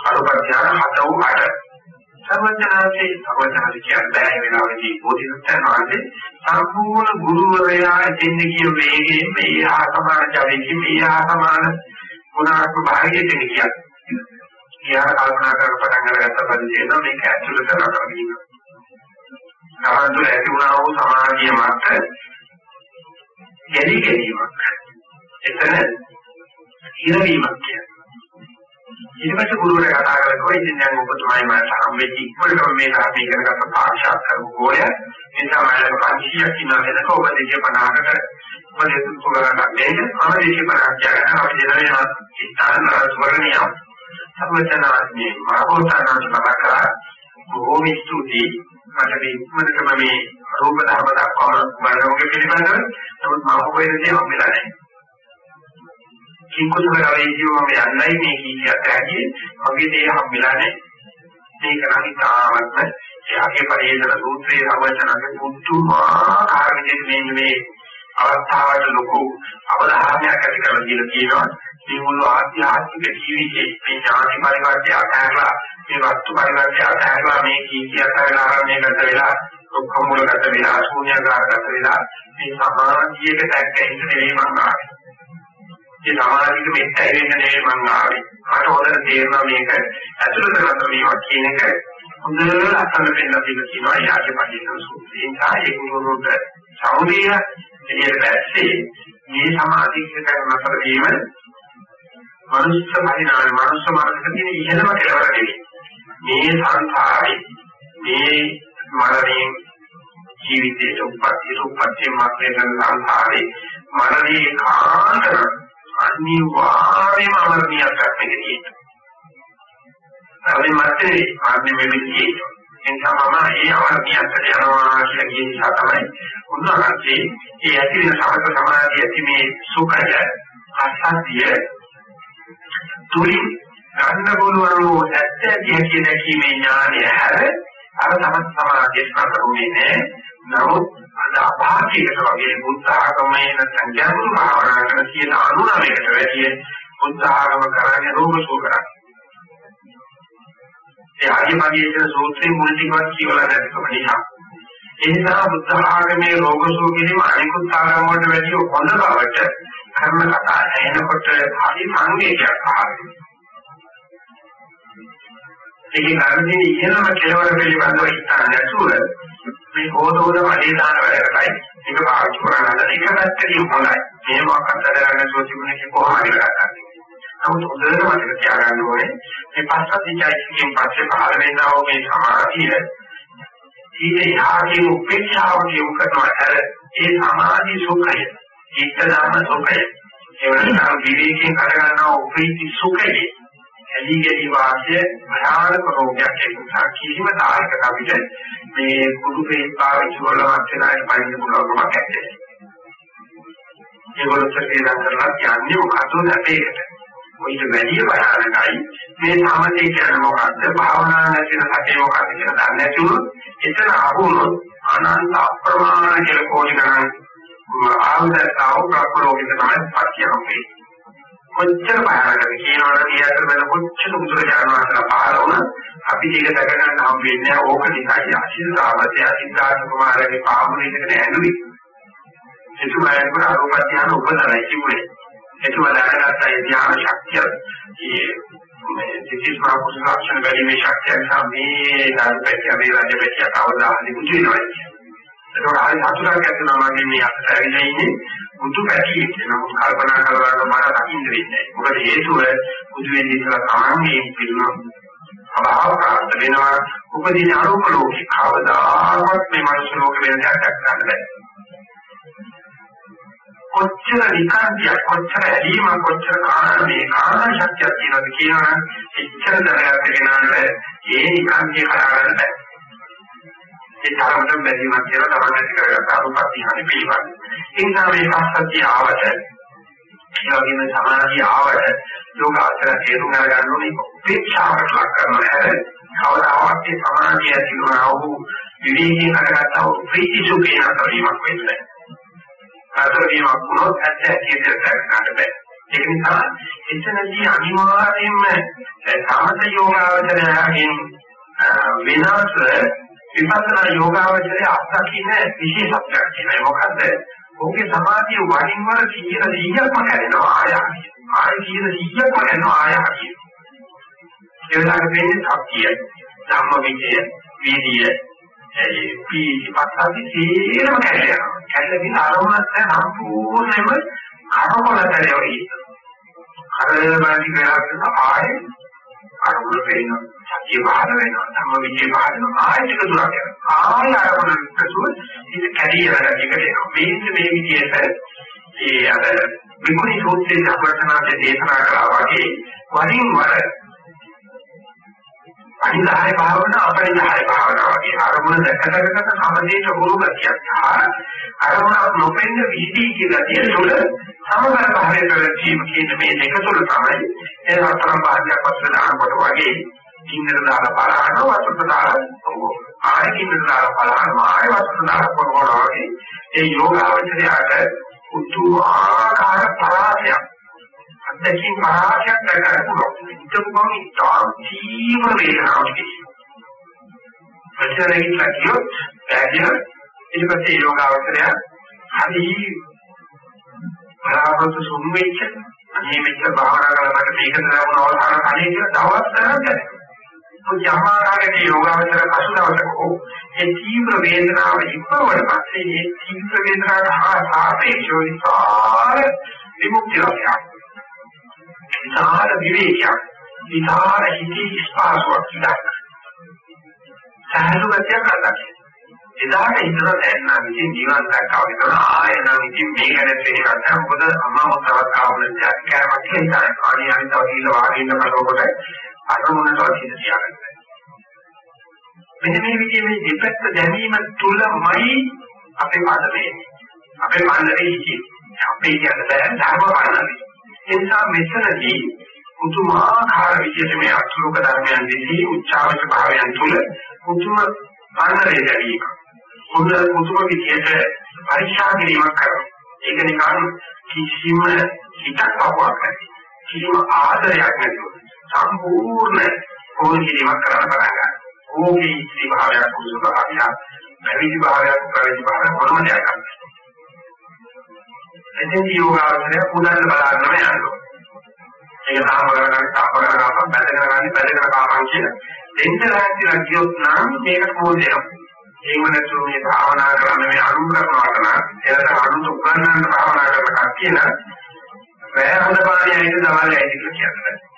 අරූප ධ්‍යාන හත වූ අට සර්වඥාන්සේ සර්වඥාන්සේ කියන්නේ බෑ වෙලාවේදී බෝධිසත්වයන් වහන්සේ සම්පූර්ණ ගුරුවරයා එන්නේ කිය වේගයෙන් මේ ආ සමාන ජවෙකින් මේ ආ සමාන ගුණාත්ම භාගයෙන් කියන්නේ. ඊයා කල්පනා කර පටන් අරගත්ත පරිදි එනවා මේක ඇතුළත නතර වීම. තමන් තුළ ඇති වුණා වූ සමාධිය මත ගැලී ගැනීමක්. එතන ඉරවීමක් කියන්නේ. ඊට පස්සේ ගුරුවරයා කතා කරලා ඉතින් දැන් ඔබතුමායි මට හම්බෙච්ච ඉක්මනටම මේ ධර්මයේ ඉගෙන ගන්න සාක්ෂාත් කරගන්න ඕනේ. ඒ නිසා මම 500ක් ඉන්නවා නේද ඔබ 250කට ඔබ දෙතුන් පුරාකට මේක මම 250ක් කියන අපි දෙනවා ඉස්තාන ස්වර්ණිය. සර්වචනාත්මේ මහෝතානාච මතකලා බොහෝම ස්තුතියි. මට මේ ඉක්මනටම මේ රූප ධර්ම දක්වාම බලනෝගේ පිළිබඳව නමුත් මම හොයන්නේ හම්බෙලා නැහැ. කිංකුසල ගවේෂියෝ මම යන්නයි මේ කීකියට ඇදී මගේ දේ හම්බෙලා නැහැ. මේක නම් ඉතාමත්ම එයාගේ පරිේශන සූත්‍රයේ අවචනගේ පුදුමාකාර විදිහට මේ මේ අවස්ථාවට ලොකු අවධානයක් ඇති කරලා දීලා තියෙනවා. මේ මුළු ආධ්‍යාත්මික ජීවිතේ මේ ඥාති පරිවර්තය අතහැරලා මේ වස්තු පරිවර්තය අතහැරලා මේ කීකියට ආරම්භය ගත වෙලා ඔක්කොම මුලකට වෙලා ශූන්‍යකාරගත වෙලා මේ සමාධියක දැක්ක ඉන්න නෙවෙයි මම ආවේ. ඒ සමාධියක මෙත් ඇරෙන්න නෙවෙයි මම ආවේ. මට හොඳට තේරෙනවා මේක ඇතුළත නතර වීමක් කියන එක හොඳට අත්දැක දෙන්න තියෙන කියනවා යාගේ පදින සූත්‍රයෙන් සායේ ගුරුවරුන්ට සමුදිය එළියට දැස්සේ මේ සමාධියක කරන නතර වීම මනුෂ්‍ය පරිණාම මනුෂ්‍ය මාර්ගක තියෙන ඉහළම කෙලවර නෙවෙයි. මේ සංසාරේ මේ මරණයෙන් ජීවිතයේ උපත්ති උපත්ති මාත්‍රේ කරන සංසාරේ මරණේ කාන්තර අනිවාර්යයෙන්ම අමරණීයක් ගන්නකදී. අපි මැත්තේ ආන්නේ මෙවිදී එනිසා මම ඒ අමරණීයකට යනවා කියලා කියන නිසා තමයි උන්වහන්සේ ඒ ඇති වෙන සමත සමාධිය ඇති මේ සුඛය අසත්‍ය තුලින් ගන්න බලවරු ඇත්ත ඇති දැකීමේ ඥානය හැර අර සමත සමාධිය ස්පර්ශුනේ නෑ නමුත් අද අභාගයකට වගේ බුද්ධ ආගමේ නැත්නම් ගැඹුරු භාවනා කරන 99කට වැඩිය බුද්ධ ආගම කරන්නේ රෝග සුව කරන්නේ. ඒ ආදිමගේ කියන සූත්‍රයේ මුල් ටිකවත් කියවලා නැතිකම නිසා. ඒ නිසා බුද්ධ ආගමේ රෝග සුව කිරීම අනිකුත් ආගම වලට වැඩිය හොඳ බවට කර්ම කතා එනකොට හරි සංවේගයක් ආවේ. ඒකේ ධර්මයේ ඉහළම කෙලවර පිළිබඳව හිතන්නේ නැතුව මේ හොදෝද වැඩි දාන වැඩකටයි මේක පාවිච්චි කරන්න. එක පැත්තකින් හොඳයි. මේ මොකක්ද කරන්න සෝතිමුනේ කොහොමද කරන්නේ නමුත් හොඳට මතක තියාගන්න ඕනේ මේ පස්සද්ධිචෛත්‍යයෙන් පස්සේ පහළ වෙනා වූ මේ සමාධිය ඊට යහකින් උපේක්ෂාව කියමු කරනවා. අර ඒ සමාධි සුඛය. චිත්ත ධර්ම සුඛය. ඒ වෙනකම් විවේකයෙන් කරගන්නා උපේක්ෂි සුඛය. ඇලි ගැලි වාසිය භයානක රෝගයක් ඒ නිසා කිසිම තාලයක අපිට මේ කුඩු පේ පාවිච්චි කරලා වචනයන් පයින්න පුළුවන්කමක් නැහැ. ඒගොල්ලෝ සැකේදා කරලා කියන්නේ මොකද්ද නැතේකට. මොකද වැඩි භයානකයි මේ සමතේ කියන්නේ මොකද්ද භාවනා නැතින සැකේ මොකද්ද කියලා දන්නේ නැති වුණොත් එතන ආවොත් අනන්ත අප්‍රමාණ කියලා කෝටි ගණන් ආවදතාව ප්‍රප්‍රෝගික තමයි පත්‍යම් වෙන්නේ. කොච්චර බයරකට කියනවනම් ඒ අතර වෙන කොච්චර බුදුරජාණන් වහන්සේලා පහළ වුණා අපි ඒක දැක ගන්න හම් වෙන්නේ ඕක නිකයි අසිතාවතය අසිතාන කුමාරගේ පාමුණේකට ඇනුයි එතුමාට අරූප ධ්‍යාන උපදලයි කිව්වේ. එතුමා දැනගත්ත ඒ ධ්‍යාන ශක්තිය. ඒ සිතිස් මහ කුසල ලක්ෂණ බැලීමේ ශක්තිය නිසා මේ ධර්මපැතිය මේ රජපැතිය කවදා හරි මුතු වෙනවා ඒකට හරි හතුරක් ඇතුණා මගේ මේ අතට ඇවිල්ලා ඉන්නේ. බුදු පැටි නමුත් කල්පනා කරලා මට දකින්න වෙන්නේ මොකද හේතුව බුදු වෙන්නේ ඉස්සලා තමන්ගේ පිළිම අභාව ප්‍රාප්ත වෙනවා උපදීන ආරෝප ලෝකේ කවදාවත් මේ මනුස්ස ලෝක වෙන දෙයක් ගන්න බෑ කොච්චර විකාන්තිය කොච්චර ඇලීම කොච්චර කාරණා මේ කාරණා ශක්තිය තියෙනවද කියනනම් එච්චර දැනගන්න කෙනාට ඒ විකාන්තිය කරා ගන්න බෑ ඒ තරමට බැරිමක් කියලා තමයි ඇති කරගත්ත අනුපත්තියනේ පිළිවන්. ඒ නිසා මේ පස්සද්ධිය ආවට ඒ වගේම සමාධිය ආවට යෝගාචර තේරුම් ගන්න ඕනේ උපේක්ෂාවට ලක් කරනවා හැර කවදාවත් මේ සමාධිය ඇතිවනා වූ විවේකයෙන් කරගත්තා වූ ප්‍රීති සුඛේ අතරීමක් වෙන්නේ අතරීමක් වුණොත් ඇත්ත ඇතියට ගන්නට බෑ. ඒක නිසා එතනදී අනිවාර්යයෙන්ම සමත යෝගාවචරයෙන් වෙනස් විපස්සනා යෝගාවචරයේ අත්දකින්න විශේෂත්වයක් තියෙනවා. මොකද ඔහුගේ සමාධිය වරින් වර 100 100ක්ම කරනවා ආය. ආය 100 100ක්ම කරනවා ආය. ඒ වෙලාවට වෙන්නේ සත්‍ය, ධම්ම විජය, වීර්ය, ඒ පීතිපත්ති සීලම කැඩලා යනවා. කැඩලා ගිහින් අරමුණත් සම්පූර්ණයෙන්ම කරකොලතරේ වගේ. කරලබන්දි කරලා කරන ආයේ අරමුණ වෙනවා. සත්‍ය බාහිර වෙනවා. ධම්ම විචේ බාහිර වෙනවා. ආයෙ ටික දුරක් යනවා. ආයෙ අරමුණ ප්‍රසුව ඉත කැඩී යන එකට එනවා. මේ මේ විදිහට ඒ අර විමුක්ති සූත්‍රයේ සම්පූර්ණාදී දේශනා කළා වගේ වරින් වර අනිදාය භාවනා අපරිදාය භාවනා වගේ අරමුණ දැකගෙන සමදේට හුරු ගතියක් සහ අරමුණ නොපෙන්න වීදී කියලා තියෙන තුළ සමබර භාවයේ ප්‍රතිම කියන මේ දෙක තුළ තමයි ඒ අතරම් භාගයක් වශයෙන් දානකොට වගේ කින්නර දාලා බලනවා වතුර දාලා ආයෙ කින්නර දාලා බලනවා ආයෙ වතුර දාලා කරනවා වගේ ඒ යෝගාවචරයට උතුආකාර පරාසයක් අත්දැකීම් පරාසයක් දැකගන්න පුළුවන්. හිතපුවම ඉතාම ජීව වේදනාවක් ප්‍රචාරයෙන් කියොත් බැහැ ඊට පස්සේ යෝගාවචරය හරි බලාපොරොත්තු සුන් වෙච්ච අනේ මෙච්චර භාවනා කරලා මට මේක ලැබුණ අවසාන කණේ කියලා දවස් ගණන් දැනෙනවා. යමාකාරයේ යෝගාවචර පසු දවසක හෝ ඒ තීව්‍ර වේදනාව ඉක්මවට පස්සේ ඒ තීව්‍ර වේදනාවට හා සාපේක්ෂව විකාර විමුක්තියක්. විකාර විවේකයක්. විකාර හිතේ ස්පාසුවක් කියලා. සහලු ගතියක් අල්ලන්නේ. එදාට හිතන දැනනා ඉතින් ජීවන් දැක්කව විතර ආය නම් ඉතින් මේක නැති වෙන එකක් නෑ මොකද අම්මා මොකක්වත් ආවොත් කෑමක් කියලා හිතන අනිත් අනිත් වගේ වාගෙන බලනකොට අරමුණට හිත තියාගන්න. මෙන්න මේ විදිහේ මේ දෙපැත්ත දැනීම තුලමයි අපේ පාඩමේ අපේ පාඩමේ ඉන්නේ. අපේ කියන බෑ ධර්ම පාඩමේ. ඒ නිසා මෙතනදී පුදුමාකාර විදිහට මේ අතුරුක ධර්මයන් දෙහි උච්චාවච භාවයන් තුල පුදුම පාඩරේ දැරීම. හොඳ පුදුම විදිහට පරික්ෂා කිරීමක් කරනවා. ඒක නිකන් කිසිම හිතක් පවක් නැති. කිසිම ආදරයක් නැතුව සම්පූර්ණ පොල් කිරීමක් කරන්න පටන් ගන්නවා. ඕකේ ඉති භාවයක් කුසල භාවයක් පැවිදි භාවයක් පැවිදි භාවයක් මොනම දෙයක් නැහැ. එතෙන් යෝගාවචරය උදන්න බලන්නම යනවා. ඒක තාම කරගන්න තාම කරගන්න බැලගෙන ගන්න බැලගෙන කාමන් කියන දෙන්න රැඳිලා ගියොත් නම් මේක කොහොමද එහෙම නැත්නම් මේ භාවනා කරන්න මේ අනුන් කරනවාට නම් එතන අනුන් උගන්වන්න භාවනා කරන කට්ටිය නම් වැය හොඳ පාඩියයි දවල් ඇයිද කියලා කියන්නේ.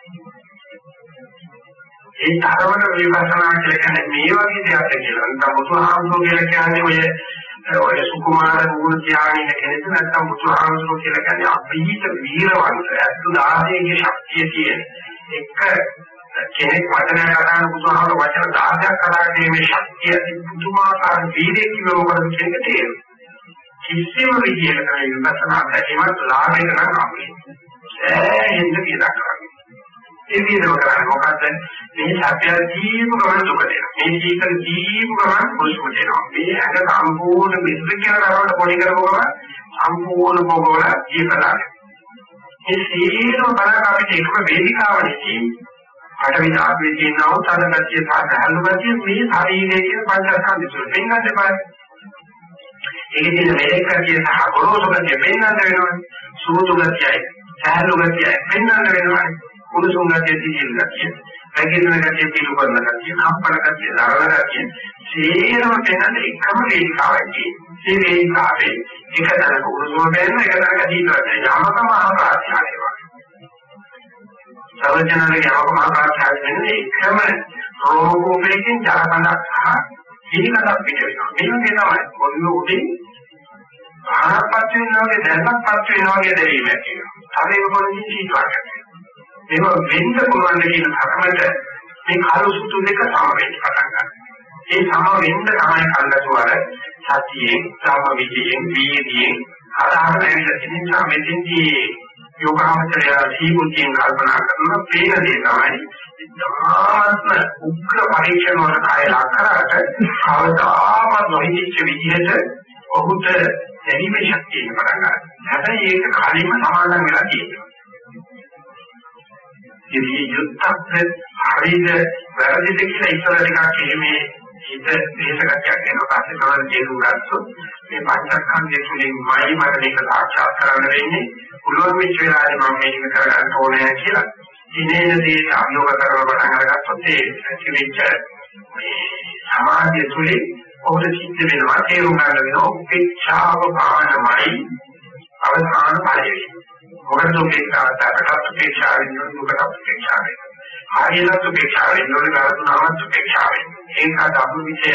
ඒ තරමට විපස්සනා කියලා කියන්නේ මේ වගේ දෙයක් කියලා. නැත්නම් බුදුහාමුදුරුවෝ කියලා කියන්නේ ඔය ඔය සුකුමාර මූල ත්‍යාගින කෙනෙක් නැත්නම් බුදුහාමුදුරුවෝ කියලා කියන්නේ අපිහිත වීරවන්ත අත්තු 16ගේ ශක්තිය තියෙන එක කෙනෙක් වචනයක් කතා කරන බුදුහාමුදුරුවෝ වචන 10ක් කතා කිරීමේ ශක්තිය පුදුමාකාර වීරයෙක් කිව්ව මොකද කියන එක තේරෙනවා. කිසිම විදියකට විපස්සනා දැකීමත් ලාභයක නම් අපේ. සෑහෙන්න කියලා කරන්නේ. ඒ විදිහම කරන්නේ මොකද්ද? මේ සත්‍ය ජීව ගමන දුක දෙනවා. මේ ජීවිත ජීව ගමන මුස්ම දෙනවා. මේ ඇඟ සම්පූර්ණ මිශ්‍ර කරනවට පොඩි කරපුවම සම්පූර්ණ පොගවල ජීවිතලා. මේ සීලම බලක අපිට එකම වේදිකාවනේ අටවි ධාතුවේ තියෙනව තදගතිය සාධාරණ ගතිය මේ ශරීරයේ කියන පංචස්කන්ධ තුන පෙන්වන්න එපා. ඒකේ තියෙන මේක කියන සහ ගොරෝසු ගතිය පෙන්වන්න වෙනවනේ. සූතු ගතියයි, සහැල්ලු ගතියයි පෙන්වන්න වෙනවනේ. කුරුසුන් ගතිය තියෙන ගතිය. පැකිලෙන ගතිය පිළි කරන ගතිය, කම්පන ගතිය, දරන ගතිය. සේරම පෙන්වන එකම වේදිකාවක් තියෙනවා. මේ වේදිකාවේ එක තැනක කුරුසුම බැලන එක තැනක දීපරද යමකම ආකාරය වගේ. සර්වඥාගේ යමකම ආකාරය වෙන්නේ එකම රෝගෝපේකින් ජලකඳක් සහ හිණකඳක් පිට වෙනවා. මේ වගේ තමයි මොන උදින් ආහාරපත් වෙනවා වගේ දැල්පත් වෙනවා වගේ දැරීමක් තියෙනවා. හරි මොකද ජීවිතයක්. මේව වෙන්න පුළුවන් කියන තරමට මේ කාල සුතු දෙක සම වෙන්න පටන් ගන්නවා. ඒ සම වෙන්න තමයි කල්ලාතුවර සතියෙන්, සම විදියෙන්, වීර්යයෙන් ආදාහන ඇවිල්ලා තියෙන නිසා මෙතෙන්දී යෝගාවචරය සීමුතියෙන් කල්පනා කරන පේන දේ තමයි ඉතාමත්ම උග්‍ර පරීක්ෂණ වල කාය ලක්කරට කවදාවත් නොහිච්ච විදිහට ඔහුට දැනීමේ ශක්තිය පටන් ගන්නවා. හැබැයි ඒක කලින්ම සමාදන් වෙලා තියෙනවා. ඉතින් යුක්තත් හරිද වැරදිද කියලා ඉස්සර ටිකක් එimhe හිත දේශකත්වයක් වෙන පස්සේ තමයි තේරුම් ගත්තොත් මේ පංචස්කන්ධය තුළින් මයි මට මේක සාක්ෂාත් කරගන්න වෙන්නේ පුළුවන් වෙච්ච වෙලාවේ මම මේක කරගන්න ඕනේ කියලා ඉනේන දේ අභියෝග කරන පටන් අරගත්තොත් ඒ ඇතිවෙච්ච මේ සමාධිය තුළින් ඔබට සිද්ධ වෙනවා තේරුම් ගන්න වෙනවා උපේක්ෂාව භාවනමයි අවසාන ඵලය. මොකද උපේක්ෂාවට උපේක්ෂාවෙන් දුකට උපේක්ෂාවෙන්. ආයෙත් උපේක්ෂාවෙන් නෝන කරතුනවත් උපේක්ෂාවෙන්. ඒක ධම්ම විචය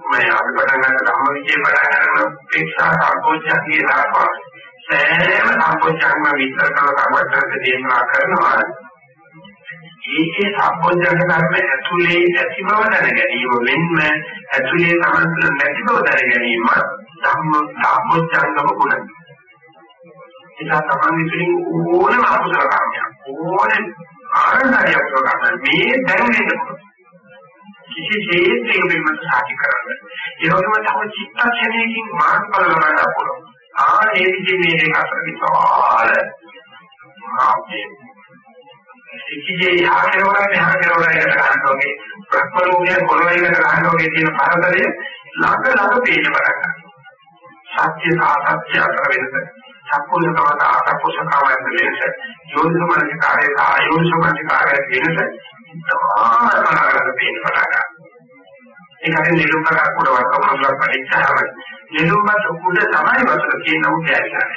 මම අපි පටන් ගන්න ධම්ම විචය පටන් ගන්න උපේක්ෂා සම්පෝෂණ කියලා සෑම සම්පෝෂණම විස්තර කරලා තමයි දේශනා කරනවා. ඒකේ සම්පෝෂණ ධර්ම ඇතුලේ ඇති බව දැන ගැනීම මෙන්ම ඇතුලේ තමන්තුල නැති බව දැන ගැනීම ධම්ම සම්පෝෂණම ගුණ. ඒක තමයි විසින් ඕනම අකුසල කර්මයක් ඕනෙ ආරණ්‍යයක් කරගන්න මේ දැනෙන්න කිසිසේත් ඒක පිළිබඳව සාධි කරන්න. ඒ වගේම තව චිත්තක්ෂණයකින් මාර්ගඵල ලබන්න පුළුවන්. ආ ඒ විදිහේ මේක අතර විශාල මාර්ගය ඉතිජේ යහ කෙරවල මෙහා කෙරවල එකට ගන්නවා වගේ ප්‍රස්ම ලෝකයේ පොළොවේකට ගන්නවා වගේ තියෙන පරතරය ළඟ ළඟ පේන්න පටන් ගන්නවා. සත්‍ය සාසත්‍ය අතර වෙනස, සම්පූර්ණකම අසම්පූර්ණකම වෙනස, යෝනිසමනිකාරයේ ආයෝනිසමනිකාරයේ වෙනස තමාරකට පේන්න පටන් ගන්නවා. ඒකට නිරුක්තක කුඩ වර්තමානවල පරිච්ඡාව නිරුක්ත කුඩ තමයි වතුර කියන උදේ ඇවිල්ලා.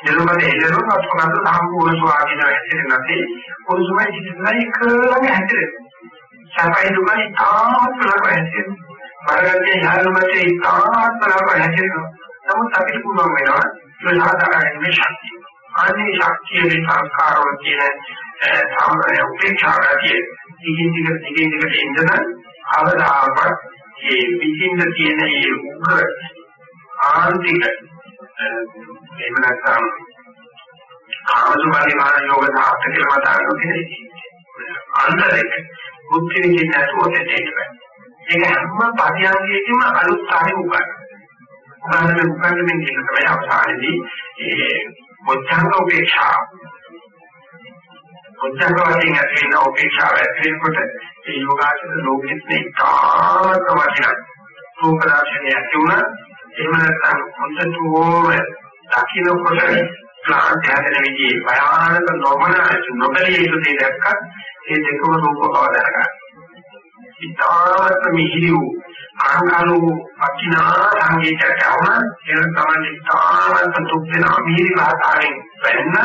එළවල එළවල අපකමද සම්පූර්ණ ස්වාධීන හැදෙන්නේ නැති පොදුමයි සිටිනයි කරලම හැදෙන්නේ. සපයි දුකයි තාමත් ලබ හැදෙන්නේ. වරගත්තේ යාළුමතේ තාමත් ලබ හැදෙනවා. නමුත් අපිට පුළුවන් වෙනවා ඒ සාධාරණ මේ ශක්තිය. අනේ ශක්තිය මේ සංස්කාරවල තියෙන සාමාන්‍ය උපේක්ෂාවදී දිගින් දිගට දිගින් දිගට ඉඳන අවදාපත් මේ විචින්න තියෙන මේ උග්‍ර ආන්තික එහෙම නැත්නම් කාමසුඛාදී මාන යෝග සාර්ථක කියලා මතාගෙන තියෙන්නේ. අන්තරයක බුද්ධ විදිහට නැතුව දෙන්නේ බෑ. ඒක හැම පරියන්කේදීම අලුත් සාහි උගන්න. උගන්නන උගන්නමින් කියන තමයි අවසානයේදී ඒ මොච්ඡංග උපේක්ෂා. මොච්ඡංග වශයෙන් ඇති වෙන උපේක්ෂාව ඇති වෙනකොට ඒ යෝගාචර ලෝකෙත් නේ කාමකම වශයෙන් රූප දර්ශනය ඇති වුණා එහෙම නැත්නම් හොඳටම දකින්නකොට ක්ලාන්ත හැදෙන විදිහේ භයානක නොමන නොබලිය යුතු දේ දැක්කත් ඒ දෙකම රූප බව දැනගන්න. ඉතාමත් මිහිරි වූ අංගලු වචිනා සංගීතයට අවුන ඒ තමයි ඉතාමත් දුක් වෙන මිහිරි භාෂාවෙන් වෙන්න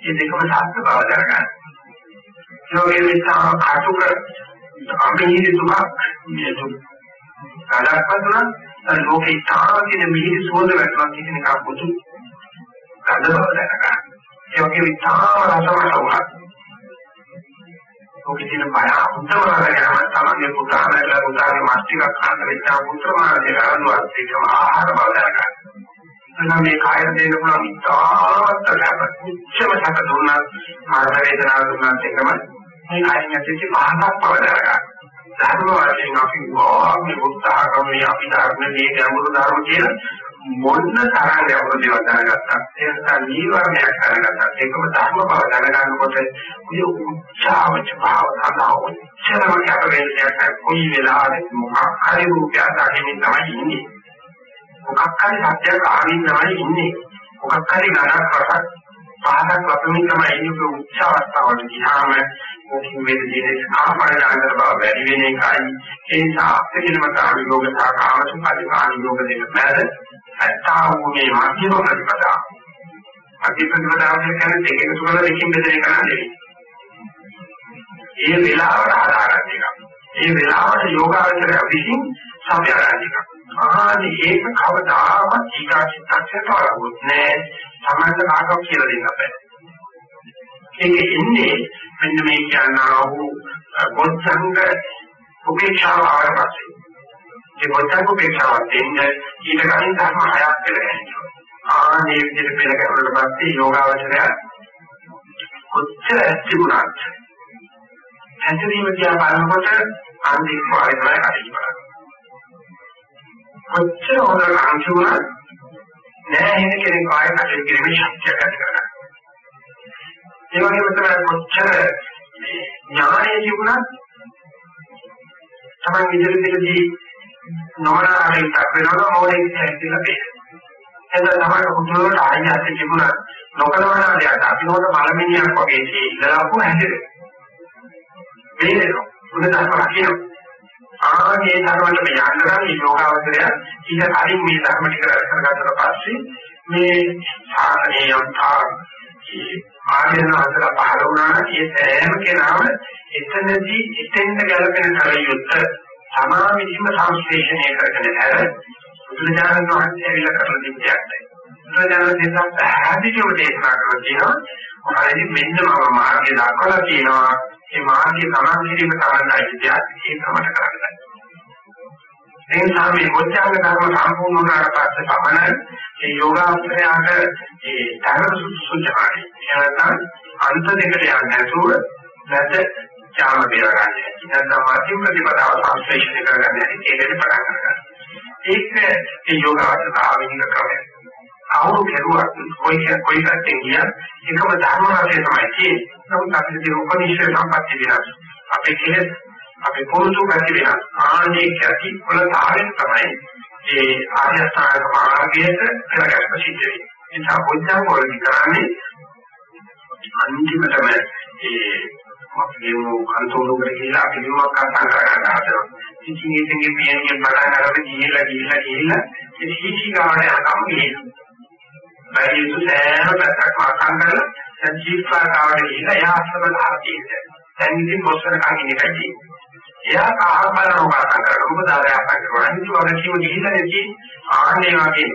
ඒ දෙකම සත්‍ය බව දැනගන්න. යෝගේ විචාර කාටුක අමිහිරි දුක් මේ දුක්. කාලක්පතුන ලෝකේ තාකින මිහිරි සුවඳ වැටෙනවා කියන එක පොදු ගඳ බව දැනගන්න. ඒ වගේ විතාම රසවත් වුණා. ඔකේ තියෙන බය උත්තමවරගෙන තමයි පුතා නැලා පුතාගේ මාස්ටිකක් ගන්න වෙච්චා පුත්‍රමාගේ ගන්නවා ඒකම ආහාර බව දැනගන්න. එනම් මේ කාය දෙන්න පුළුවන් ඉතාමත් ලැබෙච්චම සැප දුන්නා මාන වේදනාව දුන්නා එකම මේ කායින් ඇතිවෙච්ච පහසක් බව දැනගන්න. ධර්ම වශයෙන් අපි වාගේ උත්සාහ කරන්නේ අපි ධර්ම මේ ගැඹුරු ධර්ම කියන මොන්න තරම් ගැඹුරු දේවල් දැනගත්තා ඒ නිසා නීවරණයක් දැනගත්තා ඒකම ධර්ම බව දැනගන්නකොට මේ උච්චාවච භාව සඳහා උච්චරම කැප වෙන්නේ කොයි වෙලාවෙත් මොකක් හරි රූපයක් දකින්න තමයි ඉන්නේ. මොකක් හරි සත්‍යයක් ආවින් තමයි ඉන්නේ. මොකක් හරි ගණක් රසක් පහක් වතුමින් තමයි ඉන්නේ. උච්ච අවස්ථාවට ගියාම මොකින් වේද දිනේ ආපරණාන්තර බව වැඩි වෙන එකයි. ඒ නිසා අපේකමතාවි යෝග සහ කාමසුඛාදී යෝග දෙක මැද ඇත්තා වූ මේ මධ්‍යම ප්‍රතිපදා මධ්‍ය ප්‍රතිපදාව කියන්නේ දෙකක සුවල දෙකින් බෙදෙන එක නෙවෙයි. ඒ වෙලාවට හදාගන්න එක. ඒ වෙලාවට යෝගාවචරය විසින් සම්ප්‍රදාන එක. ආදී ඒක කවදාවත් ඊගාචිත්තක්ෂයට වරගොත් නෑ. සමන්ත කාටවත් කියලා දෙන්න බෑ. ඒක එන්නේ මෙන්න මේ කියනා වූ බොද්ධංග උපේක්ෂාව ආවපස්සේ මේ බොද්ධංග උපේක්ෂාව දෙන්නේ ඊට කලින් ධර්ම හයක් පෙළගන්නවා ආනේ විදිහට පෙළගන්නුවට පස්සේ යෝගාවචරය කොච්චර ඇතිුණාද හැදීම කියන බලනකොට අන්තිම පාරේ තමයි කටයුතු කරන්නේ. කොච්චර හොඳ අංශුණා නෑ එහෙම කෙනෙක් ආයෙ කටයුතු කිරීමේ ශක්තියක් ඇති කරගන්න. ඒ වගේම තමයි කොච්චර ඥානය තිබුණත් තමයි ඉදිරියේදී නොමනාරින් වෙනවා මොලේ කියලා බේරෙනවා. එතන තමයි උතුරට ආයෙත් තිබුණා නොකලවනා දෙයක් අපිනෝට බලමිනියක් වගේ ඉඳලාපු හැදෙන්නේ. බේරෙනවා. උද ධර්ම රකින්න. ආගේ ධර්මවලට යන්න නම් මේ යෝගාවචරය ඊට කලින් මේ ධර්ම ටික කරගත්තට පස්සේ මේ සාධනේ යම්තා ආර්යන අතර පහළ වුණා නම් ඒ සෑම කෙනාම එතනදී එතෙන්ද ගැලපෙන කලියුත් තමා විසින්ම සංශ්ලේෂණය කරගෙන හැර බුදුරජාණන් වහන්සේ ඇවිල්ලා කරන දෙයක් නෑ. බුදුරජාණන් දෙයක් පැහැදිලිව දේශනා කරලා තියෙනවා. හරි මෙන්න මම මාර්ගය දක්වලා තියෙනවා. මේ මාර්ගය තමන් කිරීම තමයි දෙයක් ඒක තමයි කරන්නේ. ඒ නිසා මේ මොච්චංග ධර්ම සම්පූර්ණ වුණාට පස්සේ තමයි මේ යෝගාවචරයට ඒ ධර්ම සුසුචාරය. එනනම් අන්ත දෙකට යන්නේ නැතුව නැත ඥාන බේරගන්නේ. නැත්නම් මාධ්‍යම ප්‍රතිපදාව සංශ්ලේෂණය කරගන්නේ ඒකෙදි පටන් ගන්නවා. ඒක ඒ යෝගාවචරයට ආවෙනික ක්‍රමය. අවුරු කෙරුවක් කොයි කොයි පැත්තෙන් ගියත් එකම ධර්ම රසය තමයි තියෙන්නේ. නමුත් අපිට තියෙන උපනිෂේ සම්පත්‍ය වෙනස්. අපේ කෙලෙස් අපේ පොරුතු පැති වෙනස්. ආනේ කැටි වල තාරෙන් තමයි ඒ ආර්ය අෂ්ටාංග මාර්ගයට පෙරගැස්ම සිද්ධ වෙන්නේ. ඒ නිසා පොඥාම වලදී කරන්නේ අන්තිමටම ඒ අපේ කන්තෝලුකට ගිහිලා පිළිමක් අසං කරගන්න හදනවා. ඉතින් ඉතින් මේ පියන්නේ බලන්න අරගෙන ගිහිලා ගිහිලා ගිහිලා ඒ සීසි ගාවට යනකම් ගිහිනවා. බැරි යුතු සෑම පැත්තක්ම අසං කරලා දැන් ජීවිතාකාරයේ ගිහිලා එයා අස්සම ගහලා තියෙනවා. දැන් ඉතින් මොස්සන කන් ඉන්නේ කයි. එයා කාහ බලන කතා කරලා මොකද අර අපට කරන්නේ වගකීම ගිහිලා නැති ආන්නේ වගේ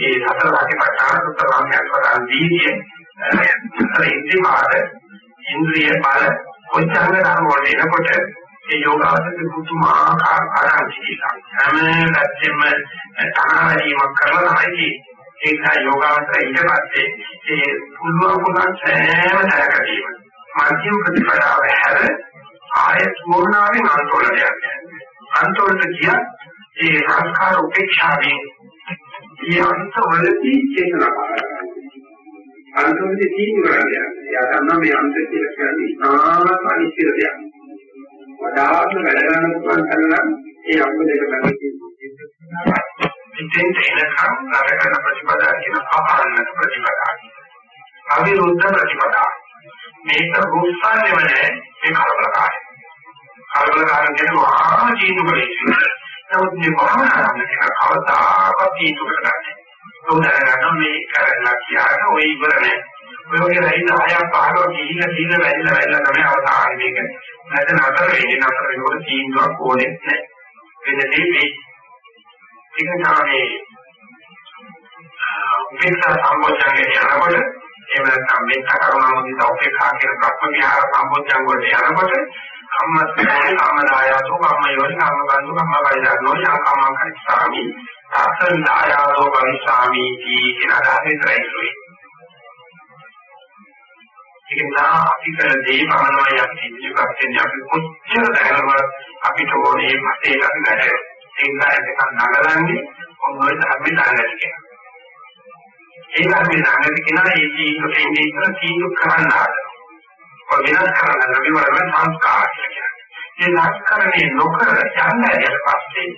ඒ සතර වාක්‍යපටාන සතර වාක්‍යපටාන දීදී ධර්ම වල එනකොට ඒ යෝගාවචක පුතුමාකාර ආරම්භිකලා හැම පැත්තෙම තනාවීමක් කරලා තමයි ඒක යෝගාවචර ඊට පස්සේ ඒ පුළුවන් පුළුවන් සෑම තැනකදීම මධ්‍යම ප්‍රතිපදාව හැර ආයත් මොනාවෙන් අන්තවලට යන්නේ අන්තවලට කිය ඒ සංස්කාර උපේක්ෂාවෙන් ඒ අන්තවලදී චේතනා කරගන්නවා අන්තවලදී තීන්දුව කරන්නේ එයා දන්නා මේ අන්ත කියලා කියන්නේ ඉතාමත් අනිශ්චිත දෙයක්. වඩාත්ම වැඩ ගන්න පුළුවන් තරම් ඒ අංග දෙක බැලුවේ ඉතින් එනකම් නරකන ප්‍රතිපදා කියන අපහරණ ප්‍රතිපදා. අවිරුද්ධ ප්‍රතිපදා. මේක රූපසාරයම නෑ මේ කලබලකාරය කලබලකාරී කියන මහා ජීවිතේ නමුත් මේ භවනාරම්භ කියන කවදාකවත් ජීවිතකට ගන්න උදාහරණයක් මේ කරලා කියන ඔය ඉවර නෑ ඔය වගේ රැයිද හයක් පහලව ගිහින් ගිහින් වැල්ලා වැල්ලා තමයි අවසානයේ මේක නැත්නම් නතර වෙන්නේ නතර වෙනකොට තීන්දුවක් ඕනේ නැහැ වෙනදී මේ ඒක තමයි උපේක්ෂා සම්පෝෂණය යනකොට එහෙම නැත්නම් මේ කරුණාමදී සෞඛ්‍යඛා කියන ප්‍රශ්න විහාර සම්පෝෂණ වලට යනකොට කම්මස්සේ කම්මදායසෝ කම්මයෝනි කම්මබන්දු කම්මවයිදානෝ යං කම්මං කරිස්සාමි. තාසන් දායාසෝ කරිස්සාමි කියන අදහසේ ත්‍රිසුයි ඒක නා අපි කළ දේ පමණයි අපි ඉදිරිපත් වෙන්නේ. අපි කොච්චර දැනගම අපිට ඕනේ මතේ අපි වැඩ ඒ නිසා ඒක නගලන්නේ ඔන්නෝයි ධර්මේ දාගන්න කියන ඒ ධර්මේ දාගන්න කියන ඒ ජීවිතේ ඉන්නේ ඉතල තීන්දුව කරන්න ආදරන ඔය වෙනස් කරන්න ලැබි වල සංස්කාර කියන්නේ ඒ සංස්කරණේ නොකර යන්න ඇරියට පස්සේ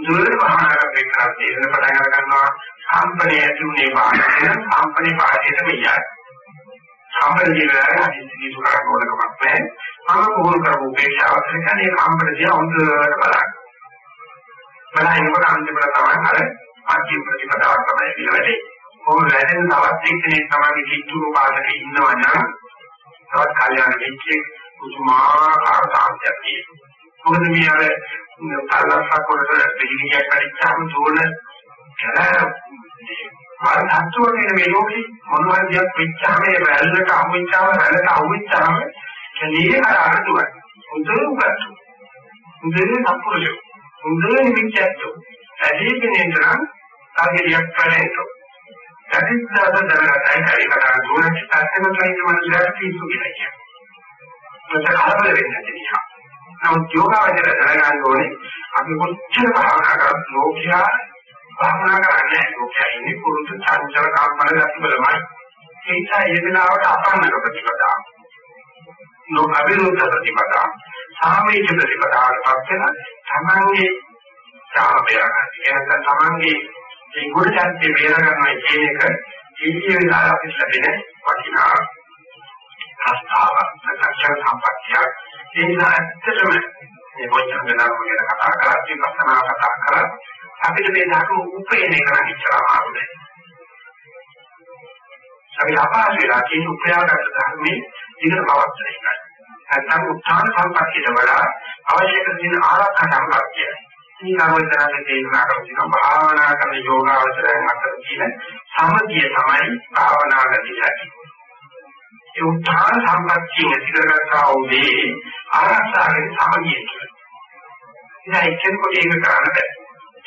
දුර භාවනා කරන තේරෙන පටන් අර ගන්නවා සම්පණය ඇතුනේ වාහන සම්පණේ පාදයට මෙයයි සම්පණේ කියලා හිතේ සුරා කරනකමක් නැහැ. මම කොහොම කරපු උපේක්ෂාව කියන්නේ සම්පණේ හොඳට බලන්න. බලහිනකොට අන්තිමට තමයි අර අන්තිම ප්‍රතිපදාව තමයි පිළිවෙලේ. කොහොම වැඩෙන තවත් එක්කෙනෙක් තමයි කිට්ටුරු පාදක ඉන්නවා නම් තවත් කල්යාණ මිත්‍රෙක් උතුමාකාර සාන්තියක් තියෙනවා. මොකද මේ අර තලස්සක් වලට පිළිගියක් පරිච්ඡාම දුවන මම හත්වන්නේ මේ ලෝකේ මොනවා දෙයක් වෙච්චාම ඒ වැල්ලට අහුවෙච්චාම වැල්ලට අහුවෙච්චාම කලී අර අරදුවයි. උදේ උගත්. උදේ සම්පූර්ණයි. හොඳ නිමිත්තක් ඇදීගෙන ඉඳන් තාගෙලියක් කරේතෝ ඇදිස්දාද දරගතයි කරේ කතා දුරට සත්‍යම කියන මනසට පිස්සු කියලා කියනවා. මට කලබල වෙන්නේ නැති නිසා. නමුත් යෝගාවචර දැනගන්න ඕනේ අපි කොච්චර භාවනා කරත් ලෝකයා භාවනා කරන්නේ ලෝකයා ඉන්නේ පුරුදු චංචල කම්පන ගති බලමයි. ඒ නිසා ඒ වෙලාවට අපන්නක ප්‍රතිපදාව. නොඅවිරුද්ධ ප්‍රතිපදාව. සාමීච ප්‍රතිපදාවට පත් වෙන තමන්ගේ ඡාපය ගන්න. තමන්ගේ මේ ගුණ චර්චේ වේර ගන්නවා කියන එක ජීවිතේ වෙලා අපිට ලැබෙන වටිනා ප්‍රස්තාව නැත්නම් සම්පත්තිය. ඒ නිසා ඇත්තටම මේ මොචන ධර්ම ගැන කතා කරලා විපස්සනා කතා කරලා අපිට මේ ධර්ම උපේන එක නම් ඉච්චාම ආන්නේ. අපි අපහසුලා කියන උපයාගත් ධර්මයේ ඉගෙන පවත්වන එකයි. නැත්නම් උත්සාහ සම්පත්තියට වඩා අවශ්‍ය කරන ආරක්ෂා සම්පත්තිය. මේ කර්මතරගේ තේරුණා කරන භාවනා කරන යෝගාවචරයන් අතර තියෙන සමගිය තමයි භාවනා ගතිය. ඒ උත්සාහ සම්පත්තිය ඇති කරගත්තා වූ දේ ආරක්ෂාවේ සමගිය කියලා. ඉතින් එච්චර කොට ඒක කරන්න බෑ.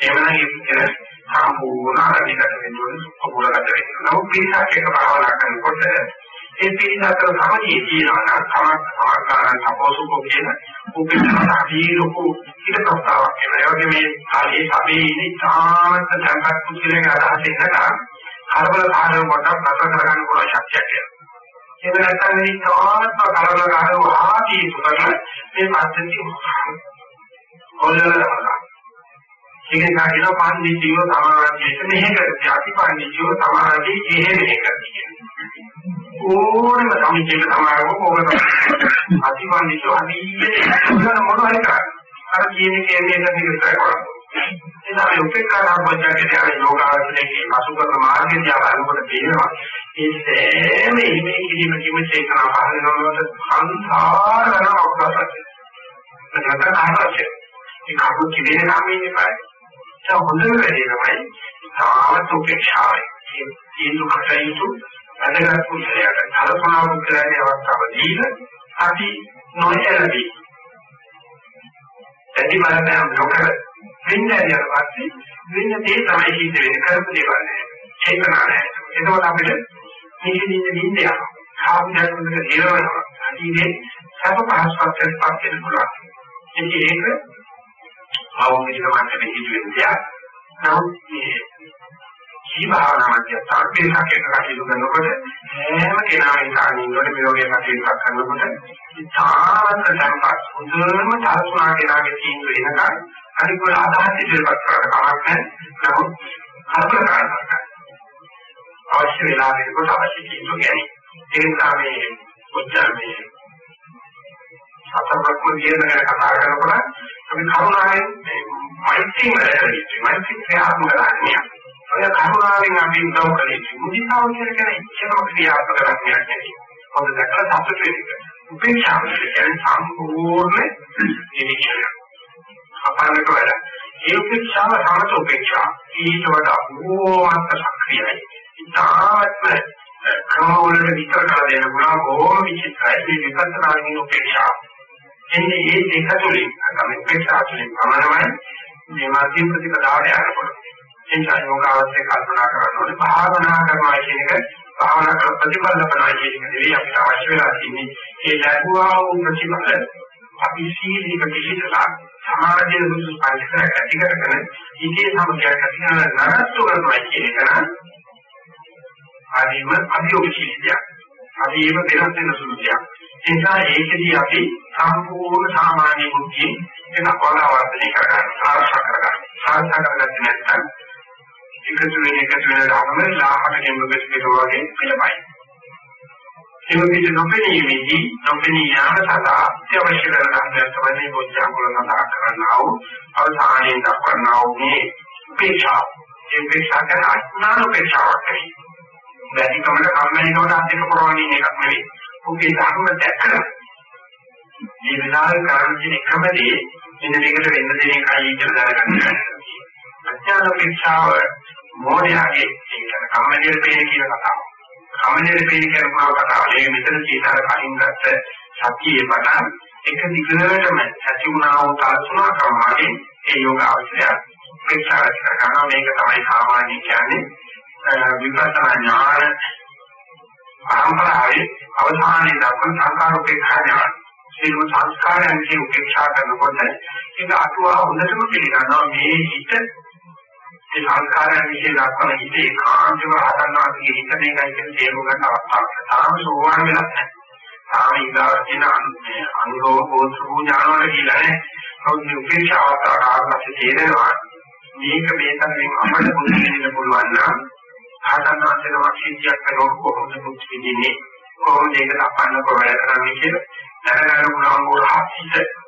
එහෙමනම් ඒක සම්පූර්ණ අනිකට වෙනවනේ සුඛපුරකට වෙනවා. නමුත් පිටක් එක භාවනා කරනකොට ඒ පිටකට සමගිය කියනවා නම් තමක් සමාකාරයන් සපෝසුකෝ කියන උපේක්ෂාදී ලොකු ඊට ප්‍රස්තාවක් වෙනවා. ඒ වගේ මේ කාලේ සමේ ඉන්නේ තාමත් සංකප්ප කුසලයේ අදහස ඉන්නකම් කරබල කාරණා කොට නතර කරගන්න පුළුවන් ශක්තියක් එනවා. ඒක නැත්නම් මේ තාමත් කරබල කාරණා ආදී සුකරන මේ පද්ධතිය ඔයලා ඒක නිසා කියන පන්දිජීව සමාජයේ මෙහෙ කරති අතිපන්දිජීව සමාජයේ එහෙ මෙහෙ කරති ඕනම සමිතියක සමාරෝහ ඕනම අතිපන්දිජීව අනියේ මොන මොනවයි කරන්නේ අර කියන්නේ කියන්නේ නැති විතරයි කරන්නේ. එනම් මේ උපේක්ෂා සම්පජාකේ යන යෝගාවචරයේ අසුබන මාර්ගය දිහා බලනකොට තේරෙනවා ඒ සෑම ඉමේ කිරීම කිම චේතනා පහළ වෙනකොට සංසාරන අවකාශය නැත්නම් ආකාශය ඒ කරුණු කිදෙන නම් ඉන්නේ පායි ඒ හොඳම වැඩේ තමයි තාමත් උපේක්ෂාවයි. ඒ දුකටයිතු වැඩගත් කුසලයට කල්පනා කරන්නේ අවස්ථාව දීලා අපි නොයලදී. ඇති බලපෑම් නොකර වෙන්නේ යන පස්සේ වෙන දේ තමයි සිද්ධ වෙන්නේ කරපු දේවල් නෑ. චේතනා නෑ. එතකොට අපිට මේකෙන් ඉන්න නිින්ද යනවා. කාමයන්වල දිරවනවා. අදීනේ සබ පහස්පත්යෙන් පත් වෙන්න පුළුවන්. ඉතින් ඒක භෞතික මට්ටමේ හිතුවෙන දෙයක්. නමුත් මේ ජී භාවනා මධ්‍යස්ථාන පිළිසක් එක කටයුතු කරනකොට හැම කෙනාම ඉස්සරහින් ඉන්නකොට මේ වගේ කටයුතු කරනකොට ඉතාමත් සම්පත් හොඳම තරසුනා කෙනාගේ තීන්දුව එනකන් අනිත් වල අදහස් ඉදිරිපත් කරන්න කමක් නැහැ. නමුත් කල්පනා කරන්න අවශ්‍ය වෙලාවෙ කොට අවශ්‍ය තීන්දුව ගැනීම. ඒ නිසා මේ කොච්චර මේ සතරක්ම කියන ගැන කතා කරනකොට අපි කරුණාවෙන් මෛත්‍රී වැඩි මෛත්‍රී ක්‍රියාත්මක කරන්නේ. ඔය කරුණාවෙන් අපි උදව් කළේ මුදිතාව කියන කෙනා ඉච්ඡාව ක්‍රියාත්මක කරන්නේ නැහැ. හොඳ දැකලා සතුට වෙන්න. උපේක්ෂාව කියන්නේ සම්පූර්ණ නිවිචනය. අපන්නක වැඩ. ඒ උපේක්ෂාව සමත උපේක්ෂා. ඊට වඩා බොහෝමත් සක්‍රියයි. ඉතාමත්ම ක්‍රමවලට විතර කර දෙන්න පුළුවන් බොහෝම විචිත්‍රයි මේ විපස්සනාගේ උපේක්ෂාව. එන්නේ මේ දෙක තුලින් තමයි ප්‍රේක්ෂාතුලින් පමණමයි මේ මාධ්‍ය ප්‍රතිපදාවට යනකොට. එනිසා යෝගාවස්සේ කල්පනා කරනකොට භාවනා කරනවා කියන එක භාවනා කර ප්‍රතිඵල ලබනවා කියන එක නෙවෙයි අපිට අවශ්‍ය වෙලා තියෙන්නේ. ඒ ලැබුවා වූ ප්‍රතිඵල අපි සීලයක පිළිපදලා සමාජයේ දුසු පරිසරයක් ඇති කරගෙන ඊගේ සමගයක් ඇති කරන නරත්තු කරනවා කියන එක නම් ආදීම අභියෝගශීලීයක්. අදීම වෙනස් වෙන සුළු දෙයක්. ඒ නිසා ඒකදී අපි සම්පූර්ණ සාමාන්‍ය බුද්ධියෙන් එක පොළවර්ධනය කරගන්න ආරක්ෂා කරගන්න. ආරක්ෂා කරගත්තේ නැත්නම් එකතු වෙන එකතු වෙන ධර්ම ලාහකට ගෙම්බ පිටකෝ වගේ පිළපයි. ඒ වගේ නොපෙනීමේදී නොපෙනී යාම සඳහා අත්‍යවශ්‍ය කරන ධර්මයක් තමයි බොජ්ජංග වල සඳහන් කරන්නා වූ අවධානයෙන් දක්වන්නා වූ මේ උපේක්ෂා. ඒ උපේක්ෂා කරන අඥාන උපේක්ෂාවක් නෙවෙයි. වැඩිකමල කම්මැලිකමට අධික ප්‍රවාහණින් එකක් නෙවෙයි. උගේ ධර්ම දැකලා මේ වෙලාවේ කරන්නේ එකම දේ ඉන්න දෙකට වෙන්න දෙන එකයි කියලා දැනගන්න. අඥාන උපේක්ෂාව මොහොතේ කියන කම්මැලියට පේන කියන කතාව. කම්මැලියට පේන කියන කතාව මේ මෙතන කීතර කලින් ගත්ත සතියේ පටන් එක දිගටම ඇති වුණා වූ තලසුණා ක්‍රමයෙන් ඒ යෝග අවශ්‍යය උපේක්ෂා කරගන්නවා මේක තමයි සාමාන්‍ය කියන්නේ. විපස්සනා ඥාන පරම්පරාවේ අවසානයේ දක්වන සංකාර උපේක්ෂා ඥාන. සියලු සංස්කාරයන් කියන උපේක්ෂා කරනකොට ඒක අතුවා හොඳටම පිළිගන්නවා. මේ හිත ඒ සංස්කාරයන් විශ්ේ දක්වන හිත ඒකාන්තව හදන්නාගේ හිත මේකයි කියන තේරුම් ගන්න අවස්ථාවක්. තාම සෝවාන් වෙලා නැහැ. තාම ඊගාව කියන අනුරෝධ පොත්තු ඥානවල කියලා නැහැ. කවුද උපේක්ෂාවට ආකාරයට තේරෙනවා. මේක මේ තරමින් අපිට මුලින්ම පුළුවන් නම් ආතනාන්තක වක්ෂීතියක් කරනකොට කොහොමද මුත් විදින්නේ කොහොමද ඒක අපන්න කොහොමද කරන්නේ කියලා දැනගන්න පුළුවන් වුණා හිත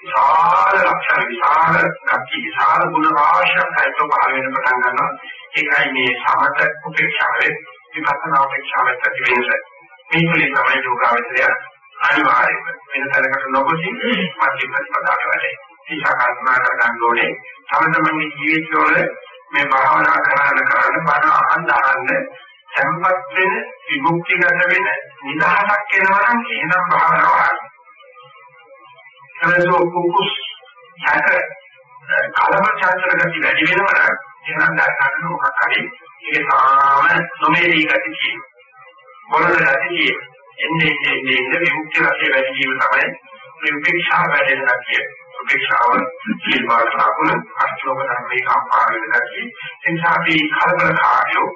විශාල ලක්ෂණ විශාල කප්පි විශාල ගුණ රාශියක් හයිතෝ පහළ වෙන පටන් ගන්නවා. ඒකයි මේ සමත උපේක්ෂාවේ විපස්සනා උපේක්ෂාවේ ඇති වෙනස. මේ තුලින් තමයි යෝගාවචරය අනිවාර්යයෙන්ම වෙන තැනකට නොගොසින් මධ්‍ය ප්‍රතිපදාවට වැඩේ. ඒසා කල්පනා කර ගන්න ඕනේ තම තමන්ගේ ජීවිතවල මේ භාවනා කරන කරන බණ අහන්න අහන්න සම්පත් වෙන විමුක්තිගත වෙන නිදහසක් එනවා නම් එහෙනම් භාවනාව එතනසෝ කුකුස් යක කලබල චාන්තර ගති වැඩි වෙනවා නම් එහෙනම් දැනගන්න මොකක් හරි ඒක තාම නොමේරී ගති කියන මොනද ගති කියන එන්නේ එන්නේ එන්නේ විමුක්ති රසය වැඩි වීම තමයි මේ උපේක්ෂා වැඩෙන ගතිය. උපේක්ෂාව ජීවන ලකුණ අෂ්ටෝක ධර්මයේ කම්පා වෙන ගතිය. එනිසා අපි කලබල කාර්යෝ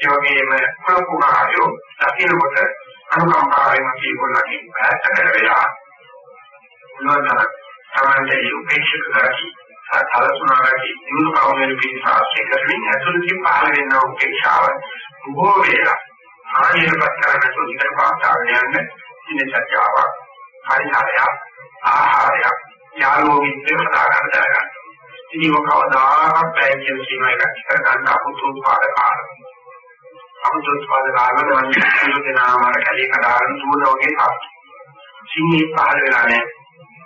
ඒ වගේම කුලකුණාරයෝ දකින්නකොට අනුකම්පාවෙන් කීකොල්ලකින් පැහැදිලි වෙලා පුළුවන් තමයි උපේක්ෂක කරකි සලසුනාගති දිනු කවමෙන් පිළිසාස්ය කරමින් ඇතුළතින් පහළ වෙන උපේක්ෂාව බොහෝ වේලා ආයෙපත් කරන සුද්ධ පාස්තාවන යන ඉන්නචාව පරිහාරය ආහාරය යාලෝ විද්‍ය කතා කරන දරගන්න. ඉතින් ඔය කවදාකවත් බැහැ කියන සීමා එකක් කර ගන්න අපුතු පාද කාලය. අපුතු පාද කාලවල වන්නේ සියලු දෙනාම කැලේ කඩාගෙන දුවන වගේ තාක්ෂි. සිංහේ පහළ වෙලා නැහැ.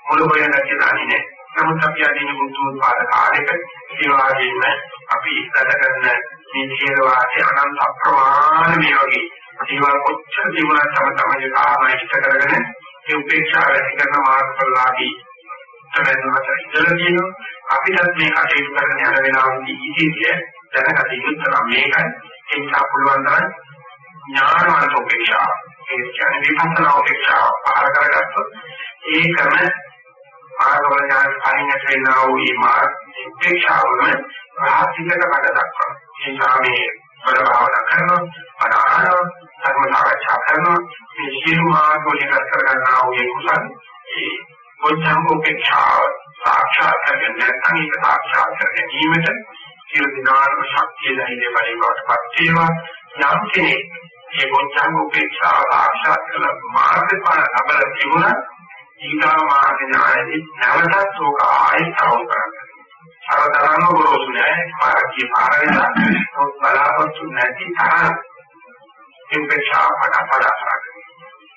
මොළ හොයන ගැතිය දන්නේ නැහැ. නමුත් අපි අදින බුද්ධෝත්පාද කාලෙක ඒ වගේම අපි ගත කරන මේ ජීවවාදී අනන්ත අප්‍රමාණ මේ වගේ ජීවල් කොච්චර ජීවන තම තමයි කාරණා ඉෂ්ට කරගෙන ඒ උපේක්ෂාව ඇති කරන මාර්ගඵලලාභී තමයි මත ඉඳලා තියෙනවා. අපිටත් මේ කටයුතු කරන යන වෙලාවදී ඉතිරිය දැනගත යුත්තර මේකයි. ඒ නිසා පුළුවන් තරම් ඥානවන්ත උපේක්ෂාව ඒ කියන්නේ විපස්සනා උපේක්ෂාව පාර කරගත්තොත් ඒකම මාර්ගවල ඥාන කලින් ඇති වෙනා වූ මේ මාර්ග උපේක්ෂාවම රාජිකක බඩ දක්වනවා. ඒ නිසා මේ වල භාවනා කරනවා, අනාරණ ධර්ම සාකච්ඡා කරනවා, මේ සියලු මාර්ගවලින් කර ගන්නා වූ ඒ කුසල ඒ පොච්චංග උපේක්ෂාව සාක්ෂාත් කරගෙන නැත්නම් ඒක සාක්ෂාත් කර ගැනීමට සියලු දිනාරම ශක්තිය ධෛර්ය බලයෙන් වටපත් වේවා. යම් කෙනෙක් මේ පොච්චංග උපේක්ෂාව සාක්ෂාත් කළ මාර්ගඵල ලබලා තිබුණා ඊගා මාර්ග ඥානෙදි නැවතත් ඕක ආයෙත් අවු කරගන්න. සරතරම ගොරෝසු නෑ මාර්ගයේ පාරේලා තොත් බලාපොරොත්තු නැති තරම් ඉම්පේක්ෂා පඩ පඩ කරගන්න.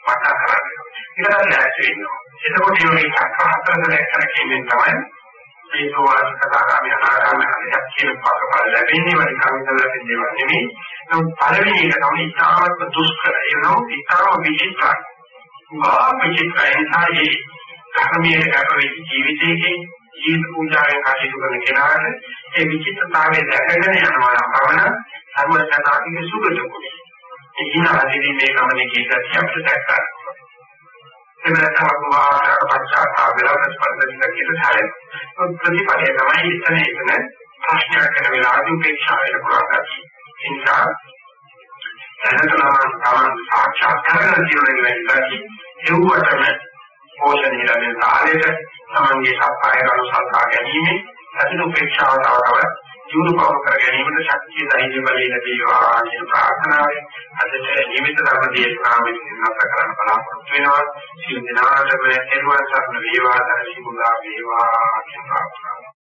පඩ කරගන්න. ඊට නැති වෙනවා. එතකොට මේ චක්‍ර හතර දෙනෙක් කරකින් තමයි මේ සෝවාන් සදාගාමී අනාගාමී හරියක් කියන පදවල ලැබෙන්නේ වගේ කවිතල ලැබෙන්නේ නෙමෙයි. නමුත් පළවෙනි එක තමයි ඉතාමත් දුෂ්කර. ඒ නෝ ඉතාම විචිත්‍රයි. වා විචිත්‍රයි ධර්මයේ අපේ ජීවිතයේ ජීවිත පූජාවෙන් කටයුතු කරන කෙනාට ඒ විචිත්‍රතාවය දැකගෙන යනවා නම් පවන සර්වඥාතික සුගතකුයි. ඒ හිනාදී මේ ගමනේ කීකතිය අපිට දැක්කා. එමෙතන වාචා පච්චාතා විලවස් පරිදි කියලා થાય. ප්‍රතිපලය තමයි ඉතන ඉතන ප්‍රශ්න කරන වෙලාවදී උපේක්ෂා වෙන පුළුවන්. ඒ නිසා දැනටම තමයි සාක්ෂාත් කරගන්න කියන එක වැඩි එව්වටම පෝෂණය ලැබෙන කාලෙට තමන්ගේ සත්‍යය කරු සල්කා ගැනීම ඇතින් උපේක්ෂාව තව තව ජීවු පව කර ගැනීමට ශක්තිය ධෛර්ය බලය ලැබේවා කියන ප්‍රාර්ථනාවෙන් අද නිමිත ධර්ම දේශනාවෙන් නැවත කරන්න බලාපොරොත්තු වෙනවා. සියලු දෙනාටම එරුවන් සරණ වේවා ධර්ම සිමුදා වේවා කියන ප්‍රාර්ථනාව